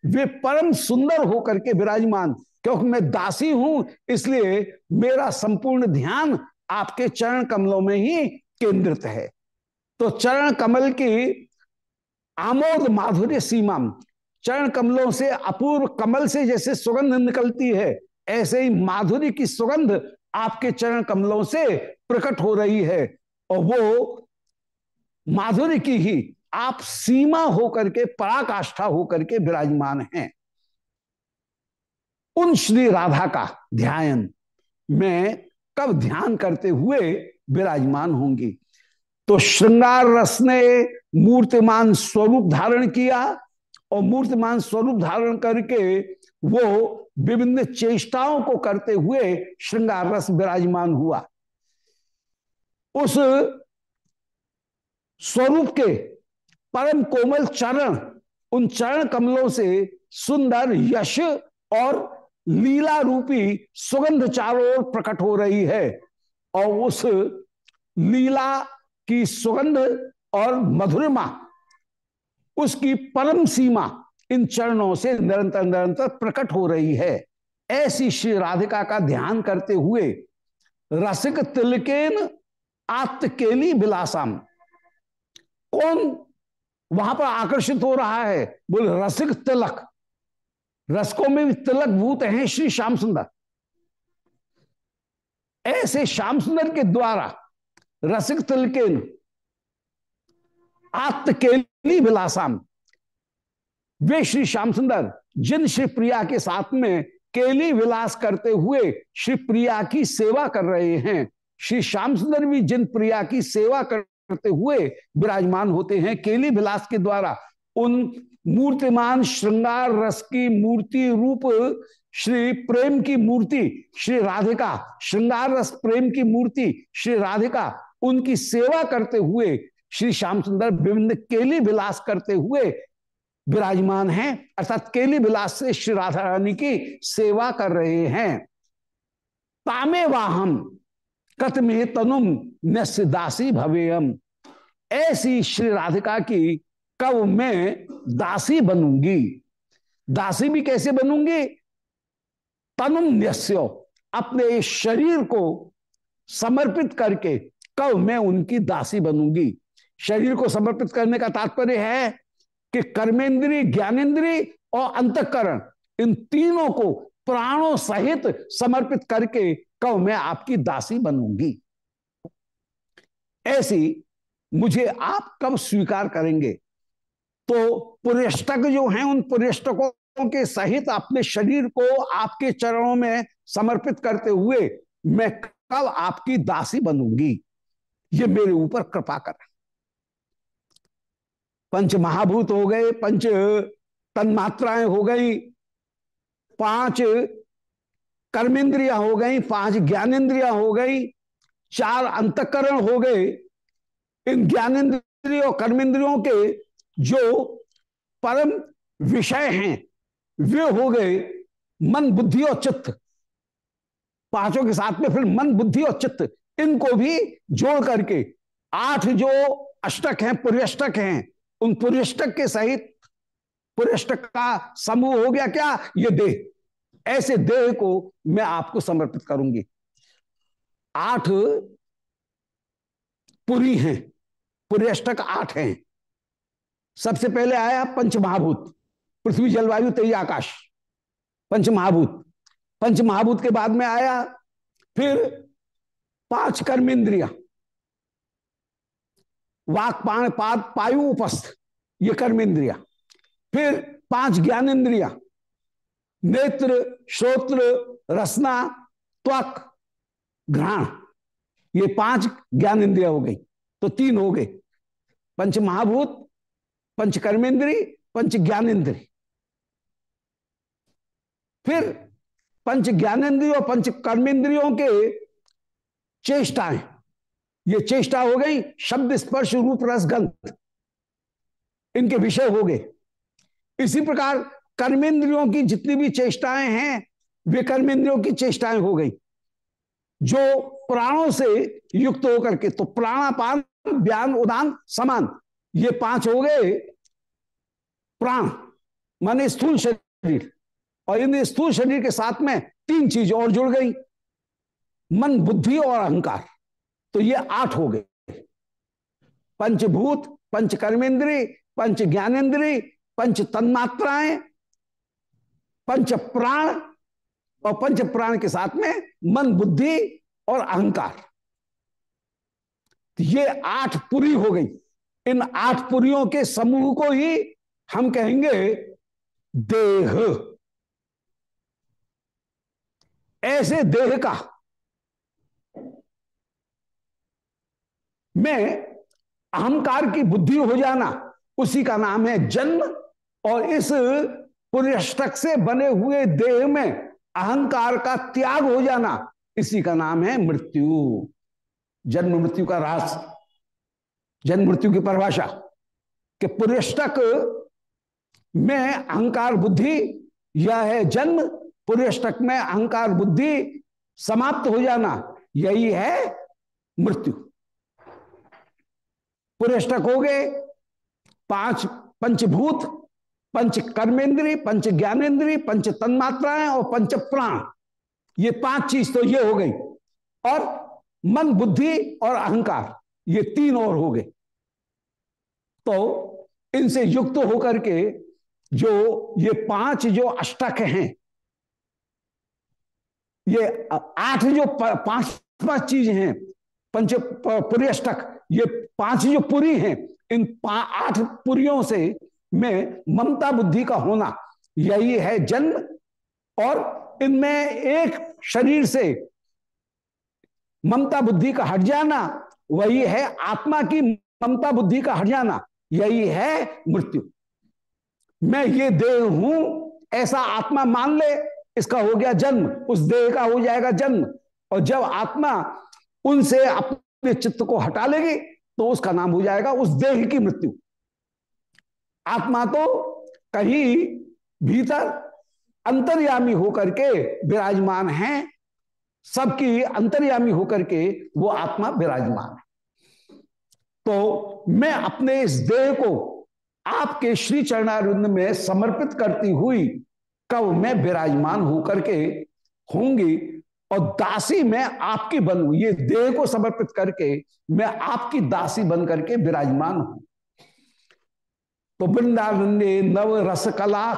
वे परम सुंदर होकर के विराजमान क्योंकि मैं दासी हूँ, इसलिए मेरा संपूर्ण ध्यान आपके चरण कमलों में ही केंद्रित है। तो चरण कमल की आमोद माधुर्य सीमा, चरण कमलों से अपूर्व कमल से जैसे सुगंध निकलती है, ऐसे ही माधुर्य की सुगंध आपके चरण कमलों से प्रकट हो रही है, और वो माधुर्य की ही आप सीमा होकर के पराकाष्ठा होकर के विराजमान हैं। उन श्री राधा का ध्यान। मैं कब ध्यान करते हुए विराजमान होंगी? तो श्रृंगार रस ने मूर्तिमान स्वरूप धारण किया और मूर्तिमान स्वरूप धारण करके वो विभिन्न चेष्टाओं को करते हुए श्रृंगार रस विराजमान हुआ। उस स्वरूप के परम कोमल चरण, उन चरण कमलों से सुंदर यश और लीला रूपी सुगंध चारों ओर प्रकट हो रही है और उस लीला की सुगंध और मधुरमा, उसकी परम सीमा इन चरणों से निरंतर निरंतर प्रकट हो रही है। ऐसी श्री राधिका का ध्यान करते हुए रसिक तिलकेन आत्मकेली बिलासम, कौन वहाँ पर आकर्षित हो रहा है? बोल, रसिक तिलक। रसकों में भी तिलक भूत हैं, श्री श्याम सुंदर। ऐसे श्याम सुंदर के द्वारा रसिक तिलकेन आत्मकेली विलासाम, वे श्री श्याम सुंदर, जिन श्री प्रिया के साथ में केली विलास करते हुए श्री प्रिया की सेवा कर रहे हैं, श्री श्याम सुंदर भी जिन प्रिया की सेवा करते हुए विराजमान होते हैं, केली विलास के द्वारा, उन मूर्तिमान श्रृंगार रस की मूर्ति रूप श्री प्रेम की मूर्ति श्री राधिका, श्रृंगार रस प्रेम की मूर्ति श्री राधिका, उनकी सेवा करते हुए श्री श्याम सुंदर विभिन्न केली विलास करते हुए विराजमान हैं, अर्थात केली विलास से श्री राधा रानी की सेवा कर रहे हैं। तामे वाहम कतमे तनुम नस्य दासी भवेयम। ऐसी श्री राधिका की कब मैं दासी बनूँगी। दासी भी कैसे बनूँगी? तनुम न्यस्यो अपने शरीर को समर्पित करके कब मैं उनकी दासी बनूँगी। शरीर को समर्पित करने का तात्पर्य है कि कर्मेंद्री ज्ञानेन्द्री और अंतकरण, इन तीनों को प्राणों सहित समर्पित करके कब मैं आपकी दासी बनूँगी। ऐसी मुझे आप कब स्वीकार करेंगे? तो पुरेष्टक जो हैं, उन पुरेष्टकों के सहित अपने शरीर को आपके चरणों में समर्पित करते हुए मैं कब आपकी दासी बनूँगी। ये मेरे ऊपर कृपा कर। पंच महाभूत हो गए, पंच तन्मात्राएँ हो गई, पाँच कर्मेंद्रिया हो गई, पाँच ज्ञानेन्द्रिया हो गई, चार अंतकरण हो गए। इन ज्ञानेन्द्रियों कर्मेंद्रियों के जो परम विषय हैं, वे हो गए मन, बुद्धि और चित्त। पाँचों के साथ में फिर मन, बुद्धि और चित्त, इनको भी जोड़ करके आठ जो अष्टक हैं, पुर्यष्टक हैं, उन पुर्यष्टक के सहित पुर्यष्टक का समूह हो गया क्या? ये देह। ऐसे देह को मैं आपको समर्पित करूँगी। आठ पुरी हैं, पुर्यष्टक आठ हैं। सबसे पहले आया पंच महाभूत पृथ्वी जलवायु तेज आकाश। पंच महाभूत पंच महाभूत के बाद में आया फिर पाँच कर्मेंद्रिया। वाक, पाण, पाद, पायु, उपस्थ, ये कर्मेंद्रिया। फिर पाँच ज्ञानेन्द्रिया नेत्र, श्रोत्र, रसना, त्वक, घ्राण, ये पाँच ज्ञान इंद्रिया हो गई। तो तीन हो गए। पंच महाभूत पंच कर्मेंद्री, पंच ज्ञानेन्द्री फिर पंच ज्ञानेन्द्रियों पंच कर्मेंद्रियों के चेष्टाएँ। ये चेष्टा हो गई शब्द स्पर्श रूप रस गंध। इनके विषय हो गए। इसी प्रकार कर्मेंद्रियों की जितनी भी चेष्टाएँ हैं, वे कर्मेंद्रियों की चेष्टाएँ हो गई। जो प्राणों से युक्त होकर के तो प्राणापान व्यान उदान समान। ये पाँच हो गए प्राण, माने स्थूल शरीर। और इन स्थूल शरीर के साथ में तीन चीज़ और जुड़ गई, मन, बुद्धि और अहंकार। तो ये आठ हो गए। पंचभूत, पंच कर्मेंद्री पंच ज्ञानेन्द्री पंच तन्मात्राएँ, पंच प्राण, और पंच प्राण के साथ में मन, बुद्धि और अहंकार। ये आठ पूरी हो गई। इन आठ पुरियों के समूह को ही हम कहेंगे देह। ऐसे देह का में अहंकार की बुद्धि हो जाना, उसी का नाम है जन्म, और इस पुरुषक से बने हुए देह में अहंकार का त्याग हो जाना, इसी का नाम है मृत्यु। जन्म मृत्यु का रास जन्म मृत्यु की परिभाषा कि पुरुषक में अहंकार बुद्धि, यह है जन्म पुरुषक में अहंकार बुद्धि समाप्त हो जाना, यही है मृत्यु। पुरुषक हो गए, पाँच पंचभूत, पंच कर्मेंद्री पंच ज्ञानेन्द्रीय पंच तन्मात्राएँ और पंच प्राण। ये पाँच चीज़ तो ये हो गई। और मन, बुद्धि और अहंकार। ये तीन और हो गए। तो इनसे युक्त होकर के जो ये पाँच जो अष्टक हैं, ये आठ जो पाँच पाँच चीज़ हैं, पंच पुरी अष्टक, ये पाँच जो पुरी हैं, इन आठ पुरियों से में ममता बुद्धि का होना, यही है जन्म। और इनमें एक शरीर से ममता बुद्धि का हट जाना वही है आत्मा की ममता बुद्धि का हट जाना यही है मृत्यु। मैं ये देह हूँ, ऐसा आत्मा मान ले, इसका हो गया जन्म, उस देह का हो जाएगा जन्म। और जब आत्मा उनसे अपने चित्त को हटा लेगी तो उसका नाम हो जाएगा उस देह की मृत्यु। आत्मा तो कहीं भीतर अंतर्यामी होकर के विराजमान है, सबकी अंतर्यामी होकर के वो आत्मा विराजमान है। तो मैं अपने इस देह को आपके श्री चरणारिंद में समर्पित करती हुई कब मैं विराजमान होकर के होंगी और दासी मैं आपकी बनू, ये देह को समर्पित करके मैं आपकी दासी बन करके विराजमान हूँ। तो वृंदावन ने नव रस कला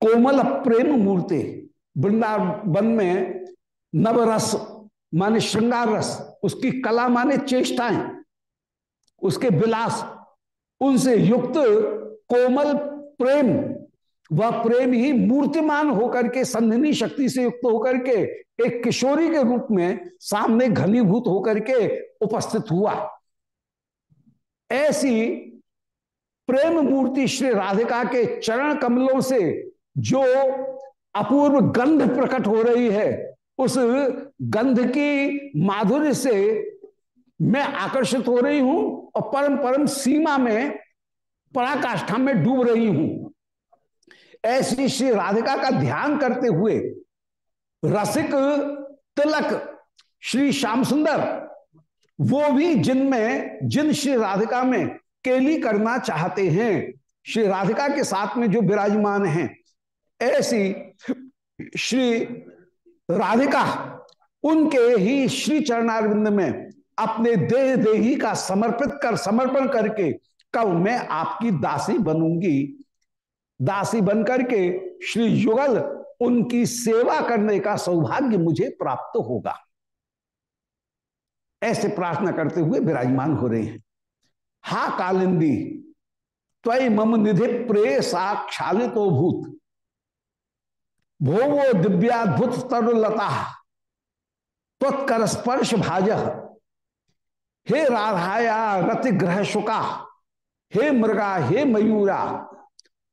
कोमल प्रेम मूर्ति, वृंदावन में नव रस माने श्रृंगार रस उसकी कला माने चेष्टाएँ, उसके विलास, उनसे युक्त कोमल प्रेम, वह प्रेम ही मूर्तिमान होकर के, संधिनी शक्ति से युक्त होकर के, एक किशोरी के रूप में सामने घनीभूत होकर के उपस्थित हुआ। ऐसी प्रेम मूर्ति श्री राधिका के चरण कमलों से जो अपूर्व गंध प्रकट हो रही है उस गंध की माधुर्य से मैं आकर्षित हो रही हूँ और परम परम सीमा में पराकाष्ठा में डूब रही हूँ। ऐसी श्री राधिका का ध्यान करते हुए रसिक, तिलक, श्री श्याम सुंदर, वो भी जिनमें, जिन श्री राधिका में केली करना चाहते हैं, श्री राधिका के साथ में जो विराजमान हैं, ऐसी श्री राधिका, उनके ही श्री चरणारविंद में अपने देह देही का समर्पित कर, समर्पण करके कब मैं आपकी दासी बनूँगी। दासी बन करके श्री युगल, उनकी सेवा करने का सौभाग्य मुझे प्राप्त होगा। ऐसे प्रार्थना करते हुए विराजमान हो रहे हैं। हा कालिंदी, त्वय मम निधि प्रे साक्षालितो भूत। भोवो दिव्याद्भुत तरुलता त्वत्कर स्पर्श भाज हे राधाया रतिग्रह शुका हे मृगा, हे मयूरा,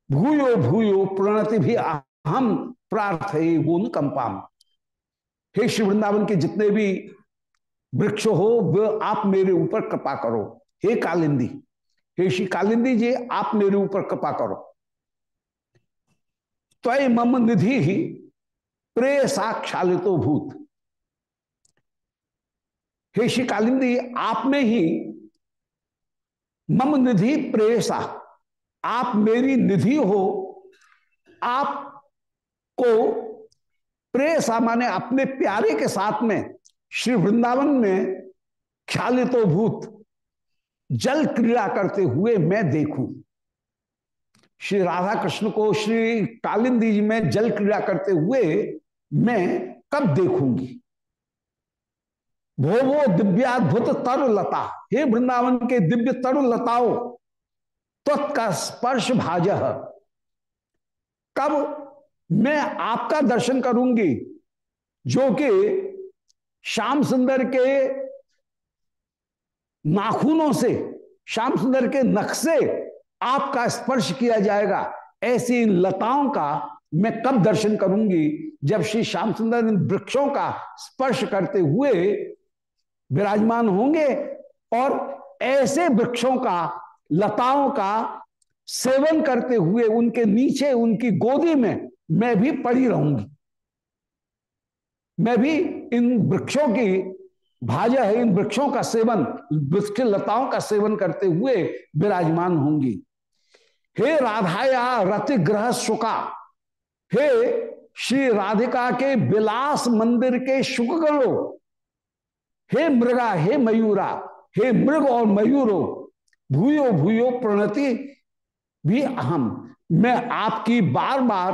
भूयो भूयो प्रणति भी अहम प्रार्थ गुण कंपाम हे श्री वृंदावन के जितने भी वृक्ष हो, वो आप मेरे ऊपर कृपा करो। हे कालिंदी, हे श्री कालिंदी जी, आप मेरे ऊपर कृपा करो। त्वय मम निधि ही प्रे साक्षालितो भूत। हे श्री कालिंदी आप में ही मम निधि प्रेसा आप मेरी निधि हो, आप को प्रेसा माने अपने प्यारे के साथ में, श्री वृंदावन में ख्यालितो भूत। जल क्रीड़ा करते हुए मैं देखूँ। श्री राधा कृष्ण को, श्री कालिंदी में जल क्रीड़ा करते हुए मैं कब देखूँगी? भो वो दिव्याद्भुत तरु लता हे वृंदावन के दिव्य तरु लताओ त्वत्का स्पर्श भाज कब मैं आपका दर्शन करूँगी? जो कि श्याम सुंदर के नाखूनों से, श्याम सुंदर के नख से आपका स्पर्श किया जाएगा। ऐसी लताओं का मैं कब दर्शन करूँगी जब श्री श्याम सुंदर इन वृक्षों का स्पर्श करते हुए विराजमान होंगे और ऐसे वृक्षों का, लताओं का सेवन करते हुए उनके नीचे, उनकी गोदी में मैं भी पड़ी रहूँगी। मैं भी इन वृक्षों की, भाजा है इन वृक्षों का सेवन, वृक्ष लताओं का सेवन करते हुए विराजमान होंगी। हे राधाया रति ग्रह सुका। हे श्री राधिका के विलास मंदिर के शुकगणो हे मृगा, हे मयूरा, हे मृग और मयूरो, भूयो भूयो प्रणति भी अहम। मैं आपकी बार बार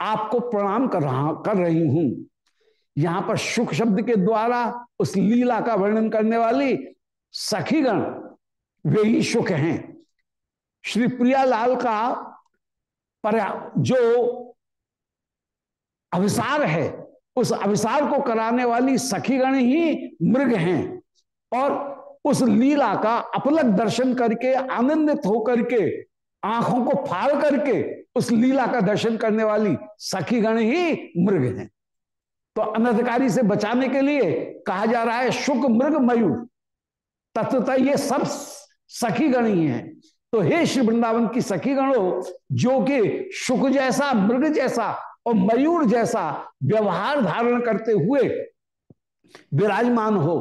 आपको प्रणाम कर रहा, कर रही हूँ। यहाँ पर सुख शब्द के द्वारा उस लीला का वर्णन करने वाली सखीगण, वे ही सुख हैं। श्री प्रियालाल का पर जो अभिसार है, उस अभिसार को कराने वाली सखीगण ही मृग हैं। और उस लीला का अपलक दर्शन करके, आनंदित होकर के, आँखों को फाड़ करके उस लीला का दर्शन करने वाली सखीगण ही मृग हैं। तो अनधिकारी से बचाने के लिए कहा जा रहा है, शुक मृग मयूर। तत्वतः ये सब सखी गण ही है। तो हे श्री वृंदावन की सखी गणो, जो कि शुक जैसा, मृग जैसा और मयूर जैसा व्यवहार धारण करते हुए विराजमान हो,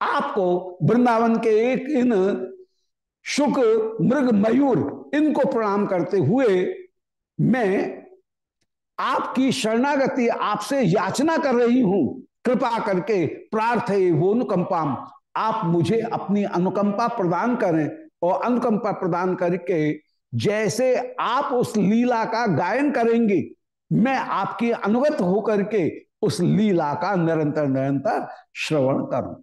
आपको वृंदावन के एक इन शुक मृग, मयूर, इनको प्रणाम करते हुए मैं आपकी शरणागति आपसे याचना कर रही हूँ। कृपा करके प्रार्थे वो अनुकंपा, आप मुझे अपनी अनुकंपा प्रदान करें। और अनुकंपा प्रदान करके जैसे आप उस लीला का गायन करेंगे, मैं आपकी अनुगत होकर के उस लीला का निरंतर निरंतर श्रवण करूँ।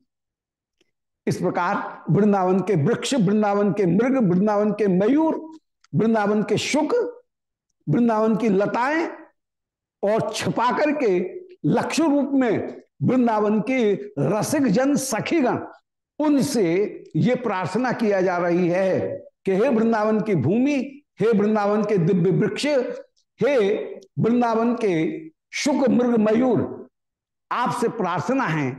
इस प्रकार वृंदावन के वृक्ष, वृंदावन के मृग, वृंदावन के मयूर, वृंदावन के शुक, वृंदावन की लताएँ और छिपा करके लक्ष्य रूप में वृंदावन की रसिक जन सखीगण उनसे ये प्रार्थना किया जा रही है कि हे वृंदावन की भूमि, हे वृंदावन के दिव्य वृक्ष, हे वृंदावन के शुक मृग मयूर, आपसे प्रार्थना है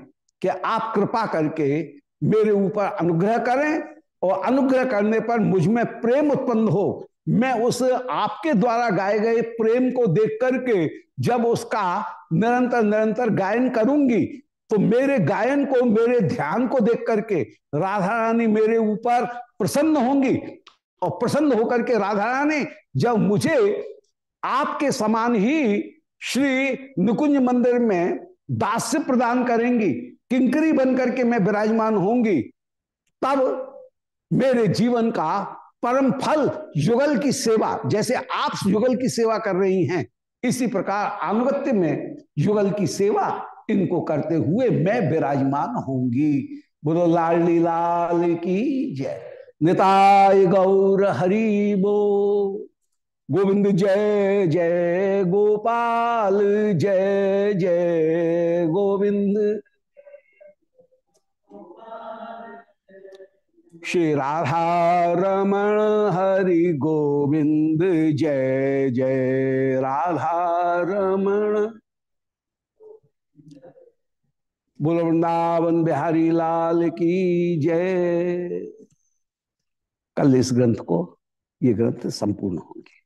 कि आप कृपा करके मेरे ऊपर अनुग्रह करें और अनुग्रह करने पर मुझमें प्रेम उत्पन्न हो। मैं उस आपके द्वारा गाए गए प्रेम को देख करके जब उसका निरंतर निरंतर गायन करूँगी तो मेरे गायन को, मेरे ध्यान को देख करके राधा रानी मेरे ऊपर प्रसन्न होंगी। और प्रसन्न होकर के राधा रानी, जब मुझे आपके समान ही श्री निकुंज मंदिर में दास्य प्रदान करेंगी, किंकरी बनकर के मैं विराजमान होंगी, तब मेरे जीवन का परम फल युगल की सेवा, जैसे आप युगल की सेवा कर रही हैं, इसी प्रकार अनुगत्य में युगल की सेवा इनको करते हुए मैं विराजमान होंगी बोलो, लाली लाल की जय। निताय गौर हरि बो। गोविंद जय जय गोपाल, जय जय गोविंद। श्री राधा रमण हरि गोविंद, जय जय राधा रमण। बोल वृंदावन बिहारी लाल की जय। कल इस ग्रंथ को, ये ग्रंथ संपूर्ण होंगे।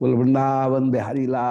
बुलवृंदावन बिहारी लाल